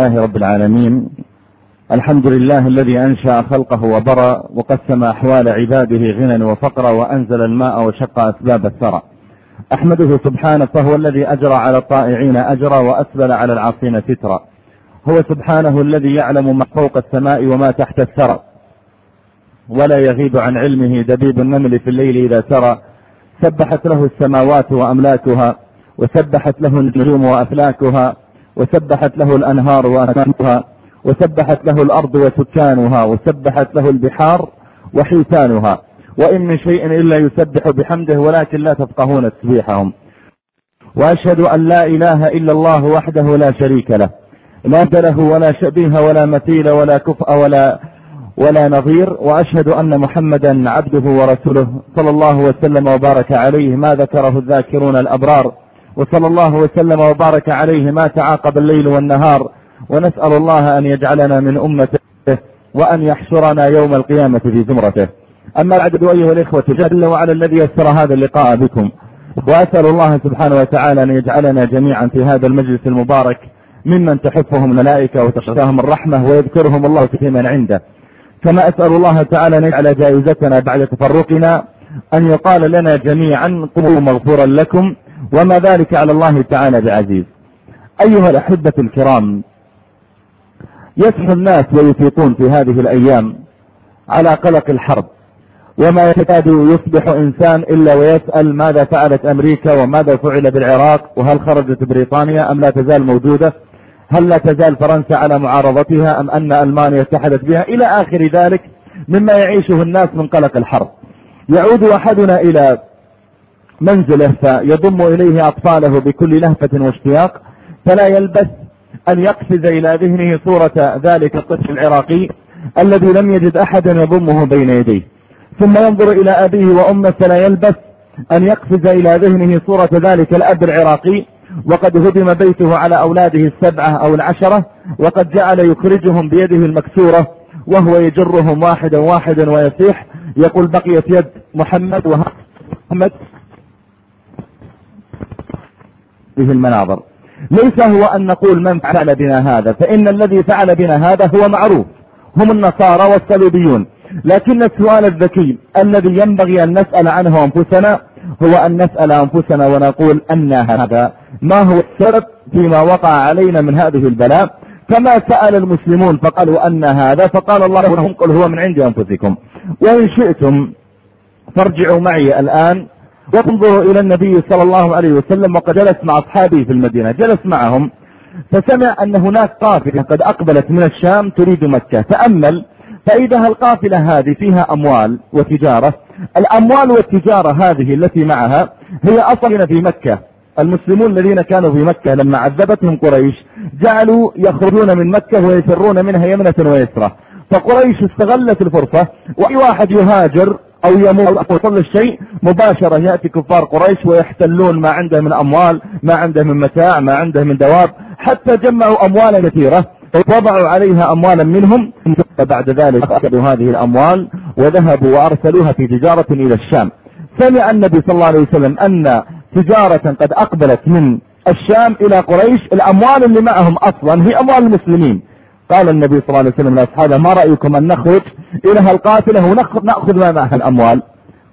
الله رب العالمين. الحمد لله الذي أنشأ خلقه وبرى وقسم أحوال عباده غنى وفقرا وأنزل الماء وشق أسباب الثرى. أحمده سبحانه فهو الذي أجرى على الطائعين أجرا وأسبل على العاصين سترا. هو سبحانه الذي يعلم ما فوق السماء وما تحت الثرى. ولا يغيب عن علمه دبيب النمل في الليل إذا سرى. سبحت له السماوات وأملاكها وسبحت له النجوم وأفلاكها. وسبحت له الأنهار وأسماكها وسبحت له الأرض وسكانها وسبحت له البحار وحيتانها. وإن من شيء إلا يسبح بحمده ولكن لا تفقهون تسبيحهم. وأشهد أن لا إله إلا الله وحده لا شريك له. لا له ولا شبيه ولا مثيل ولا كفء ولا ولا نظير. وأشهد أن محمدا عبده ورسوله صلى الله وسلم وبارك عليه. ما ذكره الذاكرون الأبرار. وصلى الله وسلم وبارك عليه ما تعاقب الليل والنهار. ونسأل الله أن يجعلنا من أمته وأن يحشرنا يوم القيامة في زمرته. أما بعد أيها الإخوة جل وعلا الذي يسر هذا اللقاء بكم. وأسأل الله سبحانه وتعالى أن يجعلنا جميعا في هذا المجلس المبارك ممن تحفهم الملائكة وتخشاهم الرحمة ويذكرهم الله في من عنده. كما أسأل الله تعالى أن يجعل جائزتنا بعد تفرقنا أن يقال لنا جميعا قوموا مغفورا لكم وما ذلك على الله تعالى بعزيز. أيها الأحبة الكرام يسحو الناس ويفيقون في هذه الأيام على قلق الحرب وما يكاد يصبح إنسان إلا ويسأل ماذا فعلت أمريكا وماذا فعل بالعراق وهل خرجت بريطانيا أم لا تزال موجودة هل لا تزال فرنسا على معارضتها أم أن ألمانيا اتحدت بها إلى آخر ذلك مما يعيشه الناس من قلق الحرب. يعود أحدنا إلى منزله فيضم إليه أطفاله بكل لهفة واشتياق فلا يلبث أن يقفز إلى ذهنه صورة ذلك الطفل العراقي الذي لم يجد أحدا يضمه بين يديه. ثم ينظر إلى أبيه وأمه فلا يلبث أن يقفز إلى ذهنه صورة ذلك الأب العراقي. وقد هدم بيته على أولاده السبعة أو العشرة وقد جعل يخرجهم بيده المكسورة وهو يجرهم واحدا واحدا ويصيح يقول بقيت يد محمد ومحمد به المناظر. ليس هو أن نقول من فعل بنا هذا فإن الذي فعل بنا هذا هو معروف هم النصارى والصليبيون لكن السؤال الذكي الذي ينبغي أن نسأل عنه أنفسنا هو أن نسأل أنفسنا ونقول أن هذا ما هو السبب فيما وقع علينا من هذه البلاء. كما سأل المسلمون فقالوا أن هذا فقال الله لهم قل هو من عند أنفسكم. وإن شئتم فارجعوا معي الآن وانظروا إلى النبي صلى الله عليه وسلم وقد جلس مع أصحابه في المدينة جلس معهم فسمع أن هناك قافلة قد أقبلت من الشام تريد مكة تأمل فإذا القافلة هذه فيها أموال وتجارة الأموال والتجارة هذه التي معها هي أصلا في مكة المسلمون الذين كانوا في مكة لما عذبتهم قريش جعلوا يخرجون من مكة ويفرون منها يمنة ويسرة فقريش استغلت الفرصة وأي واحد يهاجر أو يموت أو يصل الشيء مباشرة يأتي كفار قريش ويحتلون ما عنده من أموال ما عنده من متاع ما عنده من دواب حتى جمعوا اموالا كثيرة وضعوا عليها أموالا منهم بعد ذلك أخذوا هذه الأموال وذهبوا وأرسلوها في تجارة إلى الشام. سمع النبي صلى الله عليه وسلم أن تجارة قد أقبلت من الشام إلى قريش الأموال اللي معهم أصلا هي أموال المسلمين. قال النبي صلى الله عليه وسلم لاصحابه ما رأيكم أن نخرج إلى هالقافلة وناخذ ما معها الاموال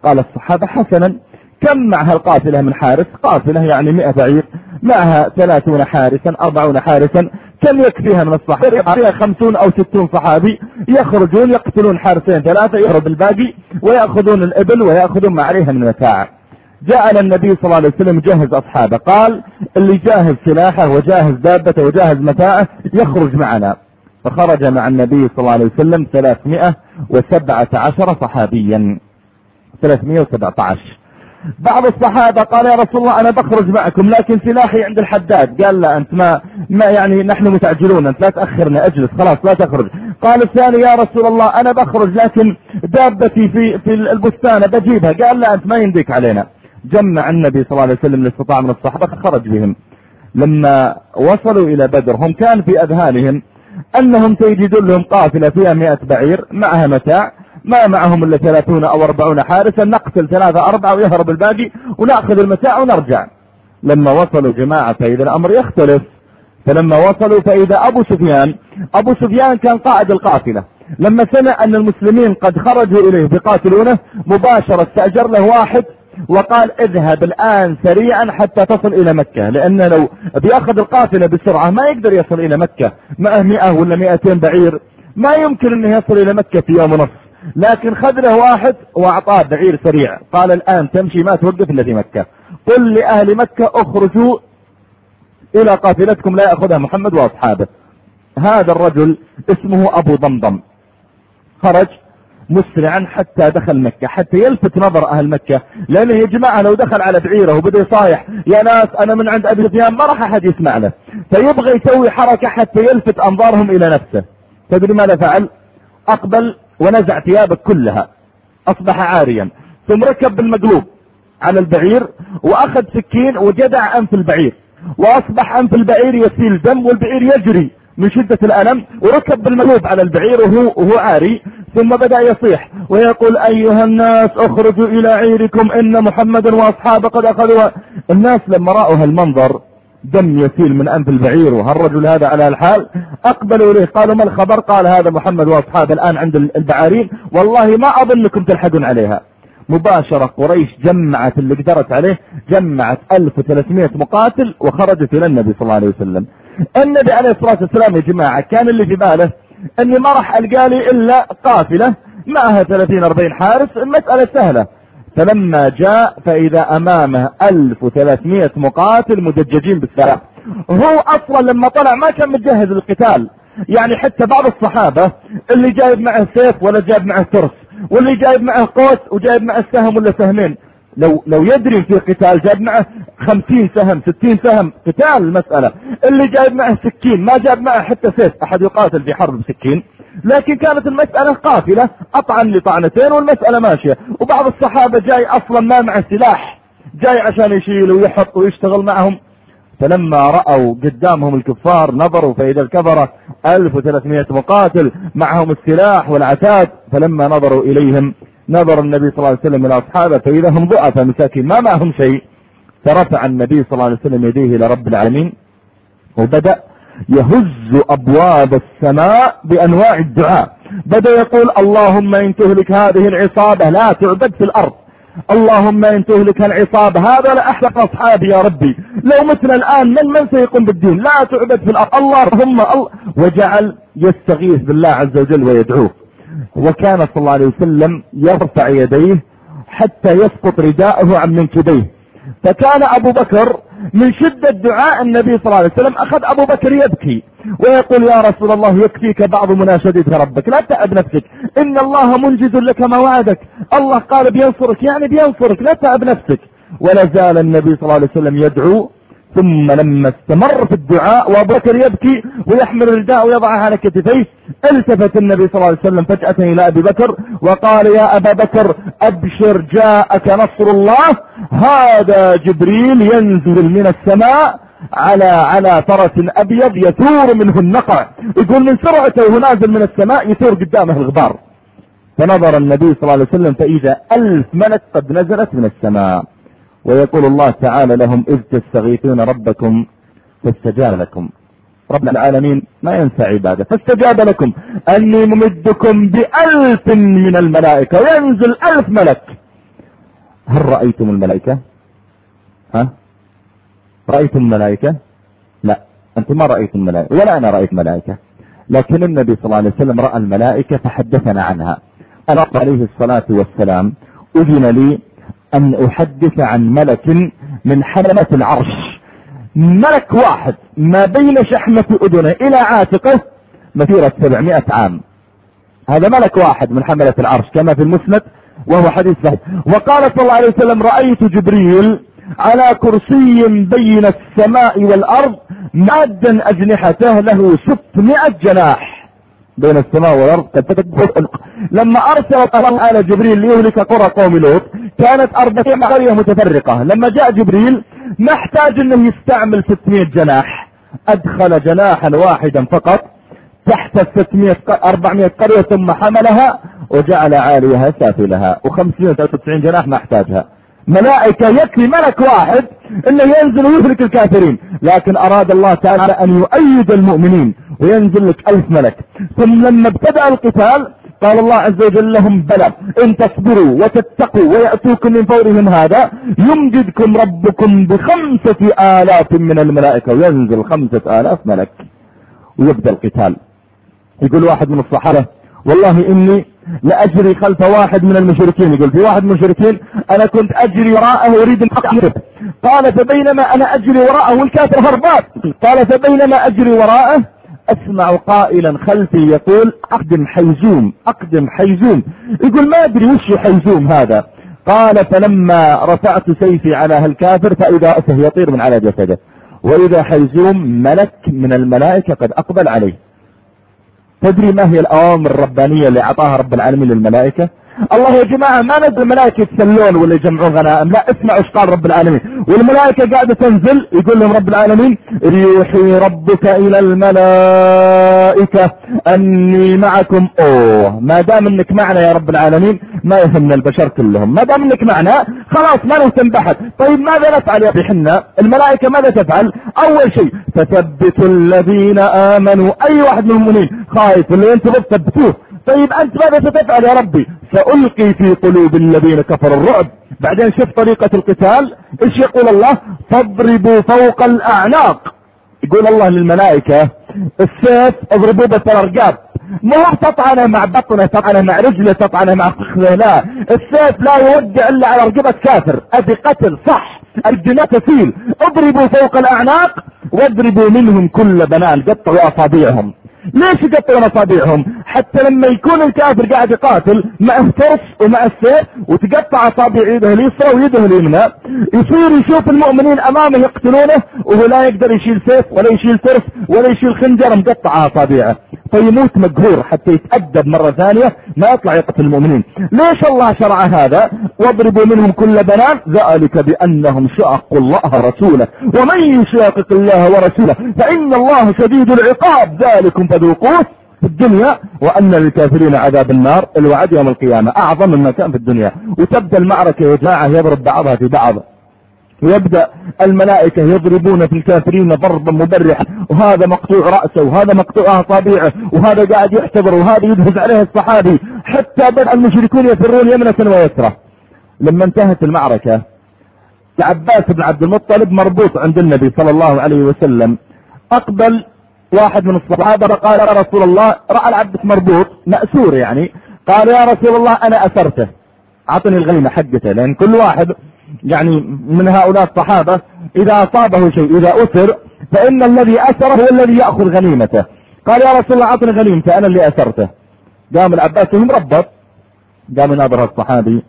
قال الصحابة حسنا كم معها القافله من حارس؟ قافلة يعني 100 بعير معها 30 حارسا 40 حارسا كم يكفيها من الصحابه فيها 50 أو 60 صحابي يخرجون يقتلون حارسين ثلاثة يهرب الباقي ويأخذون الإبل ويأخذون ما عليها من متاع جعل النبي صلى الله عليه وسلم جهز أصحابه قال اللي جاهز سلاحه وجاهز دابته وجاهز متاعه يخرج معنا. فخرج مع النبي صلى الله عليه وسلم 317 صحابيا. 317 بعض الصحابة قال يا رسول الله أنا بخرج معكم لكن سلاحي عند الحداد. قال لا أنت ما, ما يعني نحن متعجلون. أنت لا تأخرنا أجلس خلاص لا تخرج. قال الثاني يا رسول الله أنا بخرج لكن دابتي في, في البستان بجيبها. قال لا أنت ما ينديك علينا. جمع النبي صلى الله عليه وسلم الاستطاع من الصحابة خرج بهم. لما وصلوا إلى بدر هم كان في أذهانهم أنهم سيجدون لهم قافلة فيها مئة بعير معها متاع ما معهم إلا ثلاثون أو أربعون حارسا نقتل ثلاثة أربعة ويهرب الباقي ونأخذ المتاع ونرجع. لما وصلوا جماعة فإذا الأمر يختلف. فلما وصلوا فإذا أبو سفيان أبو سفيان كان قائد القافلة. لما سمع أن المسلمين قد خرجوا إليه بقاتلونه مباشرة استأجر له واحد وقال اذهب الآن سريعا حتى تصل إلى مكة لأن لو بيأخذ القافلة بسرعة ما يقدر يصل إلى مكة. معه مئة ولا مئتين بعير؟ ما يمكن أنه يصل إلى مكة في يوم ونصف. لكن خذ له واحد وأعطاه بعير سريع. قال الآن تمشي ما توقف إلا في مكة. قل لأهل مكة اخرجوا إلى قافلتكم لا يأخذها محمد وأصحابه. هذا الرجل اسمه أبو ضمضم. خرج مسرعا حتى دخل مكة حتى يلفت نظر أهل مكة لأنه يا جماعة لو دخل على بعيرة وبدأ يصايح يا ناس أنا من عند أبي سفيان. ما راح أحد يسمع له. فيبغى يسوي حركة حتى يلفت أنظارهم إلى نفسه. تدري ماذا فعل؟ أقبل ونزع ثيابك كلها. أصبح عاريا. ثم ركب بالمقلوب على البعير وأخذ سكين وجدع أنف البعير. وأصبح أنف البعير يسيل دم والبعير يجري من شدة الألم. وركب بالمقلوب على البعير وهو, وهو عاري. ثم بدأ يصيح ويقول أيها الناس اخرجوا إلى عيركم إن محمدا وأصحابه قد أخذوا الناس لما رأوا هالمنظر دم يسيل من أنف البعير وهالرجل هذا على الحال. أقبلوا إليه قالوا ما الخبر؟ قال هذا محمد وأصحابه الآن عند البعارين والله ما أظنكم تلحقون عليها. مباشرة قريش جمعت اللي قدرت عليه جمعت 1300 مقاتل وخرجت إلى النبي صلى الله عليه وسلم. النبي عليه الصلاة والسلام يا جماعة كان اللي في باله اني ما راح ألقى لي إلا قافلة معها 30 40 حارس. المسألة سهلة. فلما جاء فإذا أمامه 1300 مقاتل مدججين بالسلاح. هو أصلا لما طلع ما كان متجهز للقتال. يعني حتى بعض الصحابة اللي جايب معه سيف ولا جايب معه ترس واللي جايب معه قوس وجايب معه سهم ولا سهمين. لو لو يدري في قتال جايب معه خمسين سهم ستين سهم قتال المسألة. اللي جايب معه سكين ما جايب معه حتى سيف. أحد يقاتل في حرب بسكين. لكن كانت المسألة قافلة اطعن لطعنتين والمسألة ماشية. وبعض الصحابة جاي أصلا ما معه سلاح. جاي عشان يشيل ويحط ويشتغل معهم. فلما رأوا قدامهم الكفار نظروا فإذا الكفرة. 1300 مقاتل معهم السلاح والعتاد. فلما نظروا إليهم نظر النبي صلى الله عليه وسلم إلى أصحابه فإذا هم ضعفا مساكين ما معهم شيء. فرفع النبي صلى الله عليه وسلم يديه إلى رب العالمين وبدأ يهز أبواب السماء بأنواع الدعاء. بدأ يقول اللهم إن تهلك هذه العصابة لا تعبد في الأرض. اللهم إن تهلك العصابة هذا لأحلق أصحابي يا ربي. لو متنا الآن من من سيقوم بالدين؟ لا تعبد في الأرض. اللهم الله وجعل يستغيث بالله عز وجل ويدعوه. وكان صلى الله عليه وسلم يرفع يديه حتى يسقط رداءه عن منكبيه. فكان أبو بكر من شدة دعاء النبي صلى الله عليه وسلم أخذ أبو بكر يبكي ويقول يا رسول الله يكفيك بعض مناشدتك ربك لا تتعب نفسك إن الله منجز لك ما وعدك الله قال بينصرك يعني بينصرك لا تتعب نفسك. ولا زال النبي صلى الله عليه وسلم يدعو ثم لما استمر في الدعاء وأبو بكر يبكي ويحمل الرداء ويضعه على كتفيه التفت النبي صلى الله عليه وسلم فجأة إلى أبي بكر وقال يا أبا بكر أبشر جاءك نصر الله هذا جبريل ينزل من السماء على على فرس أبيض يثور منه النقع يقول من سرعته وهو نازل من السماء يثور قدامه الغبار. فنظر النبي صلى الله عليه وسلم فإذا ألف ملك قد نزلت من السماء. ويقول الله تعالى لهم إذ تستغيثون ربكم فاستجاب لكم. رب العالمين ما ينسى عبادة فاستجاب لكم. أني ممدكم بألف من الملائكة وينزل ألف ملك. هل رأيتم الملائكة؟ ها؟ رأيتم الملائكة؟ لا أنتم ما رأيتم الملائكة ولا أنا رأيت ملائكة. لكن النبي صلى الله عليه وسلم رأى الملائكة فحدثنا عنها. أنا عليه الصلاة والسلام أذن لي أن أحدث عن ملك من حملة العرش. ملك واحد ما بين شحمة أذنه إلى عاتقه مسيرة 700 عام. هذا ملك واحد من حملة العرش كما في المسند وهو حديث صحيح. وقال صلى الله عليه وسلم رأيت جبريل على كرسي بين السماء والأرض مادا أجنحته له 600 جناح. بين السماء والأرض. لما ارسل الله على جبريل ليهلك قرى قوم لوط كانت أربعين قرية متفرقة. لما جاء جبريل ما احتاج إنه يستعمل 600 جناح. أدخل جناحا واحدا فقط تحت 600 400 قرية ثم حملها وجعل عاليها سافلها. و593 جناح ما احتاجها. ملائكة يكفي ملك واحد إنه ينزل ويهلك الكافرين. لكن أراد الله تعالى أن يؤيد المؤمنين وينزل لك ألف ملك. ثم لما ابتدأ القتال قال الله عز وجل لهم بلى إن تصبروا وتتقوا ويأتوكم من فورهم هذا يمجدكم ربكم بخمسة آلاف من الملائكة. وينزل خمسة آلاف ملك. ويبدأ القتال. يقول واحد من الصحابة والله إني لاجري خلف واحد من المشركين. يقول في واحد من المشركين أنا كنت أجري وراءه أن اقتله قال فبينما أنا أجري وراءه والكافر هربان. قال فبينما أجري وراءه أسمع قائلا خلفي يقول أقدم حيزوم أقدم حيزوم. يقول ما أدري وش حيزوم هذا. قال فلما رفعت سيفي على هالكافر فإذا اسه يطير من على جسده. وإذا حيزوم ملك من الملائكة قد أقبل عليه. تدري ما هي الأوامر الربانية اللي أعطاها رب العالمين للملائكة؟ الله يا جماعة ما نزل الملائكة يتسلون ولا يجمعون غنائم. لا اسمعوا إيش قال رب العالمين. والملائكة قاعدة تنزل يقول لهم رب العالمين يوحي ربك إلى الملائكة أني معكم. أوه ما دام إنك معنا يا رب العالمين ما يهمنا البشر كلهم. ما دام إنك معنا خلاص ما نهتم بحد طيب ماذا نفعل يا حنا؟ الملائكة ماذا تفعل؟ أول شيء تثبت الذين آمنوا. أي واحد من المؤمنين؟ خايف اللي أنتم ثبتوه طيب أنت ماذا ستفعل يا ربي؟ سألقي في قلوب الذين كفروا الرعب. بعدين شوف طريقة القتال. إيش يقول الله؟ فاضربوا فوق الأعناق. يقول الله للملائكة السيف اضربوه بالترقاب. مو تطعنه مع بطنه تطعنه مع رجله تطعنه مع فخذه لا. السيف لا يوقع إلا على رقبة كافر. أبي قتل صح. الدماء تسيل. اضربوا فوق الأعناق واضربوا منهم كل بنان قطعوا أصابعهم. ليش يقطعون اصابعهم حتى لما يكون الكافر قاعد يقاتل معه ترس ومع السيف وتقطع أصابع يده اليسرى ويده اليمنى يصير يشوف المؤمنين أمامه يقتلونه وهو لا يقدر يشيل سيف ولا يشيل ترس ولا يشيل خنجر مقطع أصابعه. فيموت مقهور حتى يتأدب مرة ثانية ما يطلع يقتل المؤمنين. ليش الله شرع هذا؟ واضربوا منهم كل بنان ذلك بأنهم شاقوا الله ورسوله. ومن يشاقق الله ورسوله فإن الله شديد العقاب. ذلكم فذوقوه في الدنيا وأن للكافرين عذاب النار. الوعد يوم القيامة أعظم مما كان في الدنيا. وتبدأ المعركة يا جماعة يضرب بعضها في بعض. ويبدأ الملائكة يضربون في الكافرين ضربا مبرحا وهذا مقطوع رأسه وهذا مقطوع أصابعه وهذا قاعد يحتضر وهذا يدهز عليه الصحابي. حتى بدأ المشركون يفرون يمنة ويسرة. لما انتهت المعركة عباس بن عبد المطلب مربوط عند النبي صلى الله عليه وسلم. أقبل واحد من الصحابة قال يا رسول الله رأى العبد مربوط مأسور يعني. قال يا رسول الله أنا أسرته. أعطني الغنيمة حقته لأن كل واحد يعني من هؤلاء الصحابة إذا أصابه شيء إذا أسر فإن الذي أسره هو الذي يأخذ غنيمته. قال يا رسول الله أعطني غنيمته أنا اللي أسرته. قام العباس مربط قام ناظر الصحابي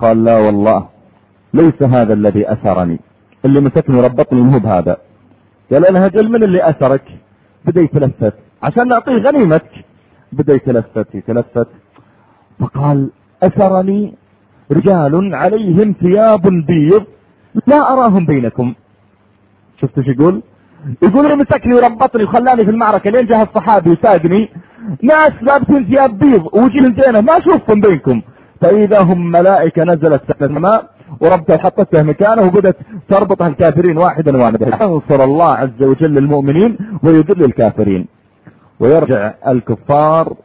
قال لا والله ليس هذا الذي أسرني. اللي مسكني ربطني مو بهذا. قال أنا هجل من اللي أسرك؟ بدأ يتلفت عشان نعطيه غنيمتك. بدأ يتلفت يتلفت فقال أسرني؟ رجال عليهم ثياب بيض لا أراهم بينكم. شفتوا شو يقول؟ يقول مسكني وربطني وخلاني في المعركة. لين جاء الصحابي وساقني ناس لابسين ثياب بيض ووجههم زينة. ما أشوفهم بينكم. فإذا هم ملائكة نزلت تحت الماء وربطها وحطتها مكانه وبدت تربطها الكافرين واحدا واحدا ينصر الله عز وجل المؤمنين ويذل الكافرين. ويرجع الكفار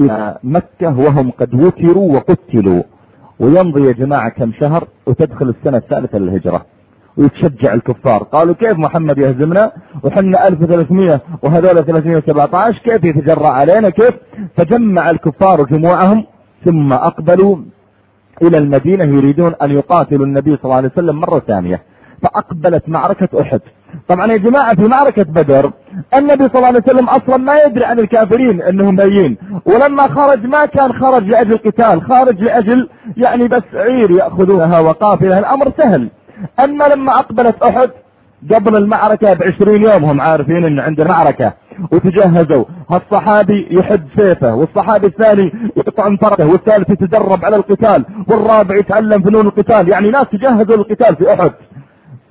إلى مكة وهم قد وتروا وقتلوا. ويمضي يا جماعة كم شهر وتدخل السنة الثالثة للهجرة. ويتشجع الكفار. قالوا كيف محمد يهزمنا؟ وحنا 1300 وهذول 317 كيف يتجرأ علينا؟ كيف؟ فجمع الكفار جموعهم ثم أقبلوا إلى المدينة يريدون أن يقاتلوا النبي صلى الله عليه وسلم مرة ثانية. فأقبلت معركة أحد. طبعا يا جماعة في معركة بدر النبي صلى الله عليه وسلم أصلا ما يدري عن الكافرين إنهم بايين ولما خرج ما كان خرج لأجل قتال خارج لأجل يعني بس عير يأخذونها وقافلة الأمر سهل. أما لما أقبلت أحد قبل المعركة بعشرين يوم هم عارفين ان عندنا معركة وتجهزوا. هالصحابي يحد سيفه والصحابي الثاني يقطع فرسه والثالث يتدرب على القتال والرابع يتعلم فنون القتال. يعني ناس تجهزوا للقتال في أحد.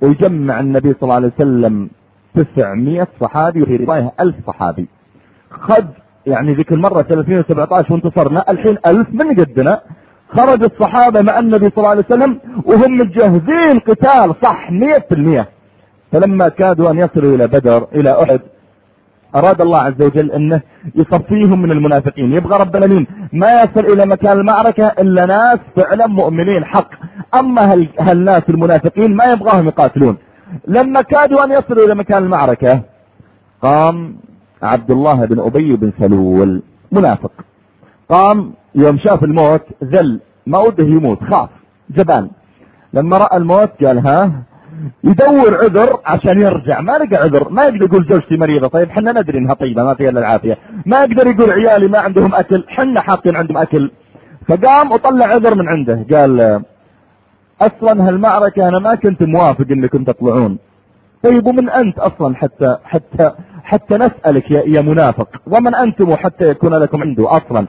ويجمع النبي صلى الله عليه وسلم 900 صحابي وفي رواية 1000 صحابي. خد يعني ذيك المرة 317 وانتصرنا الحين 1000 من قدنا. خرج الصحابة مع النبي صلى الله عليه وسلم وهم مجهزين قتال صح مية في المية فلما كادوا أن يصلوا إلى بدر إلى أحد أراد الله عز وجل أنه يصفيهم من المنافقين. يبغى رب العالمين ما يصل إلى مكان المعركة إلا ناس فعلا مؤمنين حق. أما هالناس المنافقين ما يبغاهم يقاتلون. لما كادوا أن يصلوا إلى مكان المعركة قام عبد الله بن أبي بن سلول منافق. قام يوم شاف الموت ذل ما وده يموت خاف جبان. لما رأى الموت قال ها يدور عذر عشان يرجع. ما لقى عذر. ما يقدر يقول زوجتي مريضة. طيب حنا ندري إنها طيبة ما فيها إلا العافية. ما يقدر يقول عيالي ما عندهم أكل. حنا حاطين عندهم أكل. فقام وطلع عذر من عنده. قال أصلا هالمعركة أنا ما كنت موافق إنكم تطلعون. طيب ومن أنت أصلا حتى حتى حتى نسألك يا, يا منافق. ومن أنتم حتى يكون لكم عنده أصلا.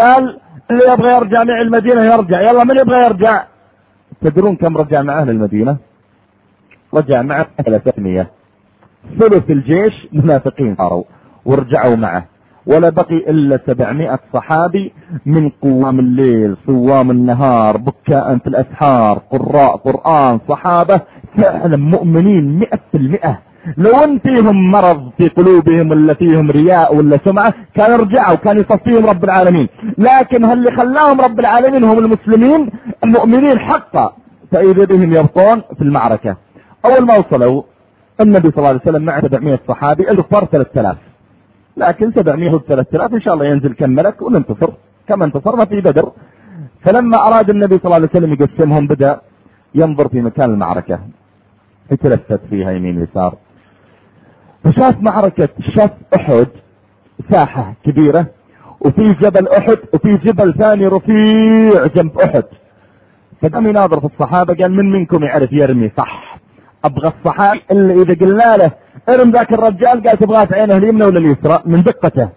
قال اللي يبغى يرجع معي المدينة يرجع. يلا من يبغى يرجع؟ تدرون كم رجع مع أهل المدينة؟ رجع معه 300 ثلث الجيش منافقين صاروا ورجعوا معه. ولا بقي إلا 700 صحابي من قوام الليل صوام النهار بكاء في الأسحار قراء قرآن صحابة فعلا مؤمنين 100% لو ان فيهم مرض في قلوبهم ولا فيهم رياء ولا سمعة كان رجعوا كان يصفيهم رب العالمين. لكن اللي خلاهم رب العالمين هم المسلمين؟ المؤمنين حقا. فإذا بهم يبطون في المعركة. أول ما وصلوا النبي صلى الله عليه وسلم مع 700 صحابي الكفار 3000 لكن 700 و 3000 إن شاء الله ينزل كم ملك وننتصر. كما انتصرنا في بدر. فلما أراد النبي صلى الله عليه وسلم يقسمهم بدأ ينظر في مكان المعركة. يتلفت فيها يمين يسار. فشاف معركة شاف أحد ساحة كبيرة وفي جبل أحد وفي جبل ثاني رفيع جنب أحد. فقام يناظر في الصحابة قال من منكم يعرف يرمي صح؟ أبغى الصحابي اللي إذا قلنا له إرم ذاك الرجال قال تبغاه في عينه اليمنى ولا اليسرى؟ من دقته.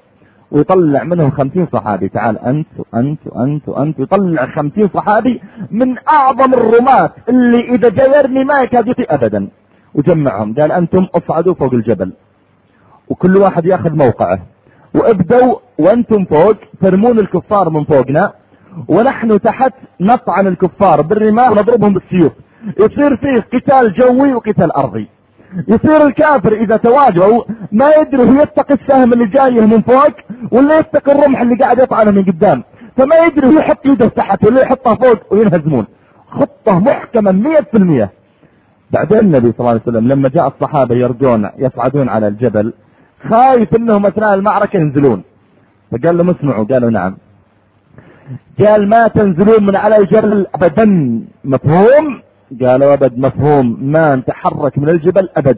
ويطلع منهم خمسين صحابي. تعال أنت وأنت وأنت وأنت. ويطلع خمسين صحابي من أعظم الرماة اللي إذا جاء يرمي ما يكاد يطي ابدا. وجمعهم. قال أنتم أصعدوا فوق الجبل. وكل واحد يأخذ موقعه. وابدوا وأنتم فوق ترمون الكفار من فوقنا. ونحن تحت نطعن الكفار بالرماح ونضربهم بالسيوف. يصير فيه قتال جوي وقتال أرضي. يصير الكافر إذا تواجهوا ما يدري هو يتقي السهم اللي جاية من فوق ولا يتقي الرمح اللي قاعد يطعنه من قدام. فما يدري هو يحط يده تحت ولا يحطها فوق وينهزمون. خطة محكمة مية في المية. بعدين النبي صلى الله عليه وسلم لما جاء الصحابة يرجون يصعدون على الجبل خايف إنهم أثناء المعركة ينزلون. فقال لهم اسمعوا قالوا نعم. قال ما تنزلون من على الجبل ابدا مفهوم؟ قالوا ابد مفهوم. ما نتحرك من الجبل أبد.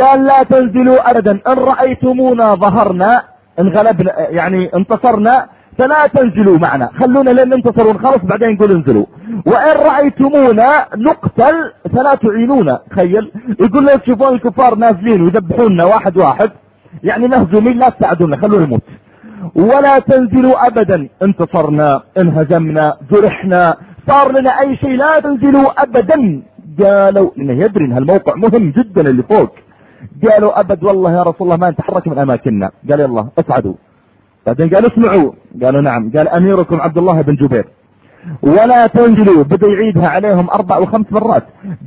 قال لا تنزلوا أبدا. إن رأيتمونا ظهرنا انغلبنا يعني انتصرنا فلا تنزلوا معنا. خلونا لين ننتصر ونخلص بعدين نقول انزلوا. وإن رأيتمونا نقتل فلا تعينونا. تخيل. يقول لو تشوفون الكفار نازلين ويذبحوننا واحد واحد. يعني مهزومين لا تساعدونا. خلونا نموت. ولا تنزلوا أبدا. انتصرنا انهزمنا جرحنا صار لنا أي شيء لا تنزلوا ابدا. قالوا إنه يدري إن هالموقع مهم جدا اللي فوق. قالوا أبد والله يا رسول الله ما نتحرك من أماكننا. قال يلا اصعدوا بعدين قال اسمعوا. قالوا نعم. قال أميركم عبد الله بن جبير. ولا تنزلوا. بدا يعيدها عليهم أربع وخمس مرات.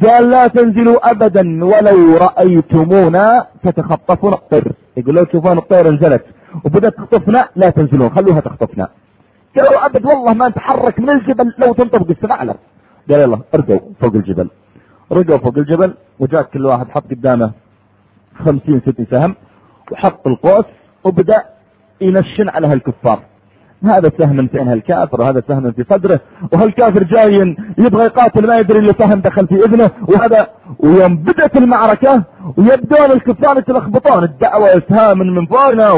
قال لا تنزلوا ابدا ولو رأيتمونا تتخطفون الطير. يقول لو تشوفون الطير نزلت وبدات تخطفنا لا تنزلون. خلوها تخطفنا. قالوا أبد والله ما نتحرك من الجبل لو تنطبق السبع له قال يلا ارقوا فوق الجبل. رقوا فوق الجبل وجاء كل واحد حط قدامه خمسين ستين سهم وحط القوس وبدأ ينشن على هالكفار. هذا سهم في انها الكافر وهذا سهم في صدره وهالكافر جاي يبغى يقاتل ما يدري اللي سهم دخل في إذنه وهذا ويوم بدأت المعركة ويبدون الكفار يتلخبطون الدعوة إسهام من فوقنا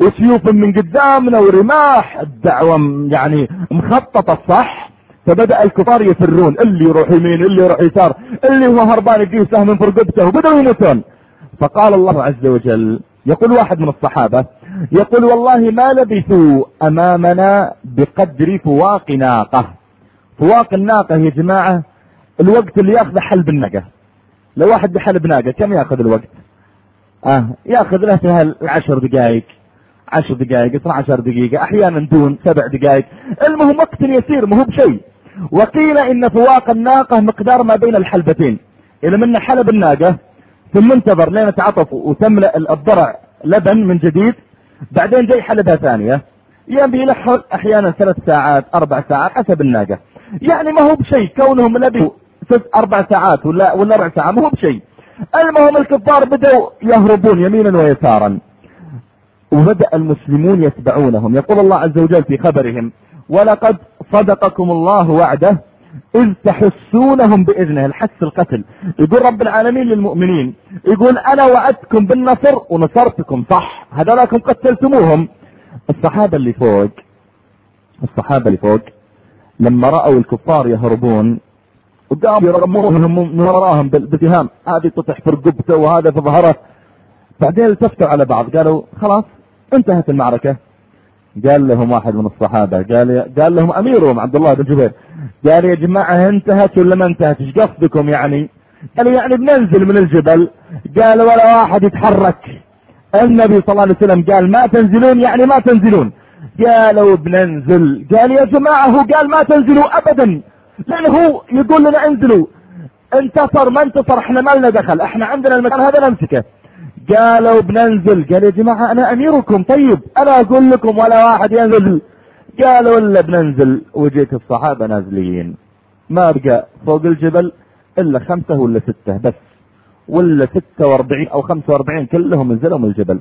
وسيوف من قدامنا ورماح الدعوة يعني مخططة صح فبدأ الكفار يفرون اللي يروح يمين اللي يروح يسار اللي هو هربان يجيه سهم في رقبته وبدأوا يموتون. فقال الله عز وجل يقول واحد من الصحابة يقول والله ما لبثوا أمامنا بقدر فواق ناقة. فواق الناقة يا جماعة الوقت اللي ياخذ حلب النقة. لو واحد بحلب ناقة كم ياخذ الوقت؟ آه ياخذ له العشر دقائق عشر دقائق 12 دقيقة أحيانا دون سبع دقائق. المهم وقت يسير مو بشيء وقيل إن فواق الناقة مقدار ما بين الحلبتين. إذا من حلب الناقة ثم انتظر لين تعطف وتملأ الضرع لبن من جديد بعدين جاي حلبها ثانية. يبي له أحيانا ثلاث ساعات أربع ساعات حسب الناقة. يعني ما هو بشيء كونهم ست أربع ساعات ولا ولا ربع ساعة ما هو بشيء. المهم الكفار بدأوا يهربون يمينا ويسارا. وبدأ المسلمون يتبعونهم. يقول الله عز وجل في خبرهم ولقد صدقكم الله وعده إذ تحسونهم بإذنه الحس القتل. يقول رب العالمين للمؤمنين يقول أنا وعدتكم بالنصر ونصرتكم صح؟ هذولاكم قتلتموهم. الصحابة اللي فوق الصحابة اللي فوق لما رأوا الكفار يهربون وقاموا يرموهم من وراهم بسهام هذه تطح في رقبته وهذا في ظهره. بعدين التفتوا على بعض قالوا خلاص انتهت المعركة. قال لهم واحد من الصحابة قال قال لهم أميرهم عبد الله بن جبير. قال يا جماعة انتهت ولا ما انتهت؟ إيش قصدكم يعني؟ قالوا يعني بننزل من الجبل. قال ولا واحد يتحرك. النبي صلى الله عليه وسلم قال ما تنزلون يعني ما تنزلون. قالوا بننزل. قال يا جماعة هو قال ما تنزلوا ابدا. لأنه هو يقول لنا انزلوا. انتصر ما انتصر إحنا ما لنا دخل. إحنا عندنا المكان هذا نمسكه. قالوا بننزل. قال يا جماعة أنا أميركم. طيب أنا أقول لكم ولا واحد ينزل؟ قالوا إلا بننزل. وجيت الصحابة نازلين. ما بقى فوق الجبل إلا خمسة ولا ستة بس. ولا ستة وأربعين أو خمسة وأربعين كلهم نزلوا من الجبل.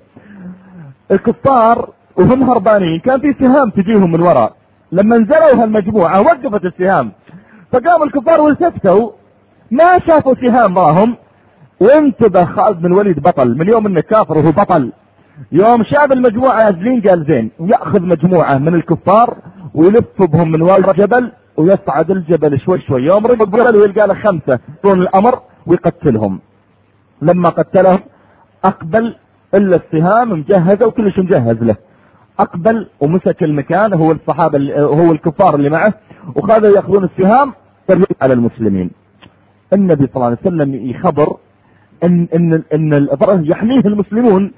الكفار وهم هربانين. كان في سهام تجيهم من وراء. لما نزلوا هالمجموعة وقفت السهام. فقاموا الكفار والتفتوا. ما شافوا سهام راهم. وانتبه خالد بن وليد بطل. من يوم انه كافر وهو بطل. يوم شاف المجموعة نازلين قال زين يأخذ مجموعة من الكفار ويلف بهم من ورا الجبل ويصعد الجبل شوي شوي. يوم رجع الجبل ويلقى له خمسة يكون الأمر ويقتلهم. لما قتلهم أقبل إلا السهام مجهزة وكل شيء مجهز له. أقبل ومسك المكان هو الصحابة هو الكفار اللي معه وخذوا يأخذون السهام على المسلمين. النبي صلى الله عليه وسلم يخبر إن إن إن يحميه المسلمون.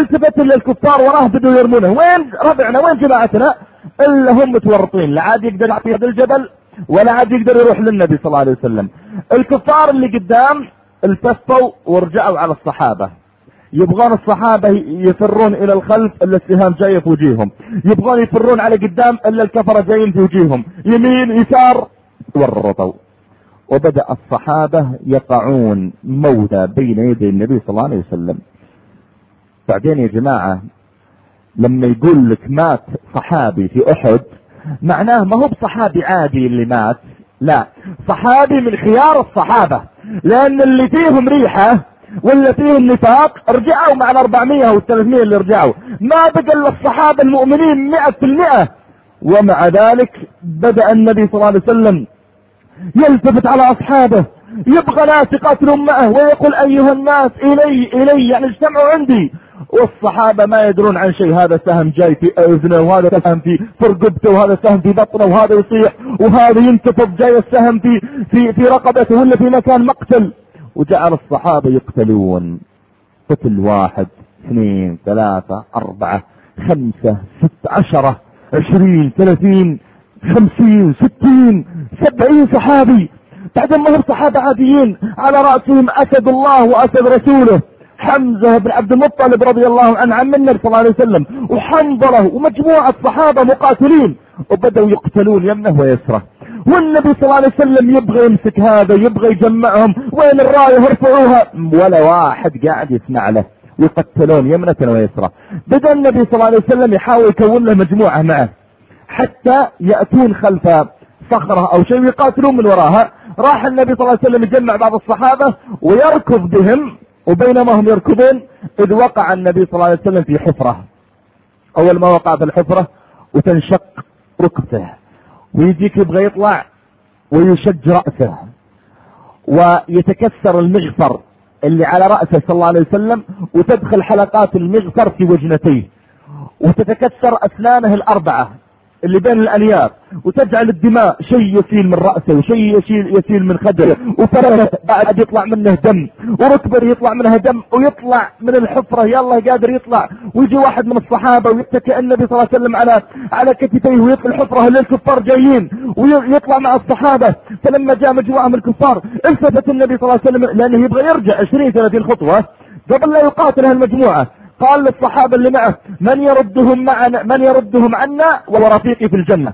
التفت للكفار وراه بدوا يرمونه. وين ربعنا؟ وين جماعتنا؟ إلا هم متورطين. لا عاد يقدر يعطي هذا الجبل ولا عاد يقدر يروح للنبي صلى الله عليه وسلم. الكفار اللي قدام التفوا ورجعوا على الصحابة. يبغون الصحابة يفرون إلى الخلف إلا السهام جاية في وجيههم. يبغون يفرون على قدام إلا الكفرة جايين في وجيههم. يمين يسار ورطوا. وبدأ الصحابة يقعون موتى بين يدي النبي صلى الله عليه وسلم. بعدين يا جماعة لما يقول لك مات صحابي في أحد معناه ما هو بصحابي عادي اللي مات لا. صحابي من خيار الصحابة لأن اللي فيهم ريحة ولا فيهم نفاق رجعوا مع ال 400 وال 300 اللي رجعوا. ما بقى إلا الصحابة المؤمنين 100% ومع ذلك بدأ النبي صلى الله عليه وسلم يلتفت على أصحابه يبغى ناس يقاتلون معه ويقول أيها الناس إلي إلي يعني اجتمعوا عندي. والصحابة ما يدرون عن شيء هذا سهم جاي في أذنه وهذا سهم في فرقبته وهذا سهم في بطنه وهذا يصيح وهذا ينتفض جاي السهم في في في رقبته ولا في مكان مقتل. وجعل الصحابة يقتلون. قتل واحد اثنين ثلاثة أربعة خمسة ست عشرة عشرين ثلاثين. خمسين ستين سبعين صحابي. بعدين ما هم صحابة عاديين على رأسهم أسد الله وأسد رسوله. حمزة بن عبد المطلب رضي الله عنه عم النبي صلى الله عليه وسلم وحنظلة ومجموعة صحابة مقاتلين. وبدأوا يقتلون يمنه ويسره. والنبي صلى الله عليه وسلم يبغى يمسك هذا يبغى يجمعهم. وين الراية؟ ارفعوها. ولا واحد قاعد يسمع له. يقتلون يمنة ويسرة. بدأ النبي صلى الله عليه وسلم يحاول يكون له مجموعة معه. حتى يأتون خلف صخرة أو شيء ويقاتلون من وراها. راح النبي صلى الله عليه وسلم يجمع بعض الصحابة ويركض بهم وبينما هم يركضون إذ وقع النبي صلى الله عليه وسلم في حفرة. أول ما وقع في الحفرة وتنشق ركبته ويجيك يبغى يطلع ويشج رأسه ويتكسر المغفر اللي على رأسه صلى الله عليه وسلم وتدخل حلقات المغفر في وجنتيه وتتكسر أسنانه الأربعة. اللي بين الأنياب وتجعل الدماء شيء يسيل من رأسه وشيء يسيل, يسيل من خدره وفرده بعد يطلع منه دم وركبر يطلع منها دم ويطلع من الحفرة يلا قادر يطلع ويجي واحد من الصحابة ويتكئ النبي صلى الله عليه وسلم على على كتفيه ويطلع الحفرة اللي الكفار جايين؟ ويطلع مع الصحابة فلما جاء مجموعة من الكفار التفت النبي صلى الله عليه وسلم لأنه يبغى يرجع 20 30 خطوة قبل لا يقاتل هالمجموعة قال للصحابة اللي معه من يردهم معنا من يردهم عنا؟ ورفيقي في الجنة.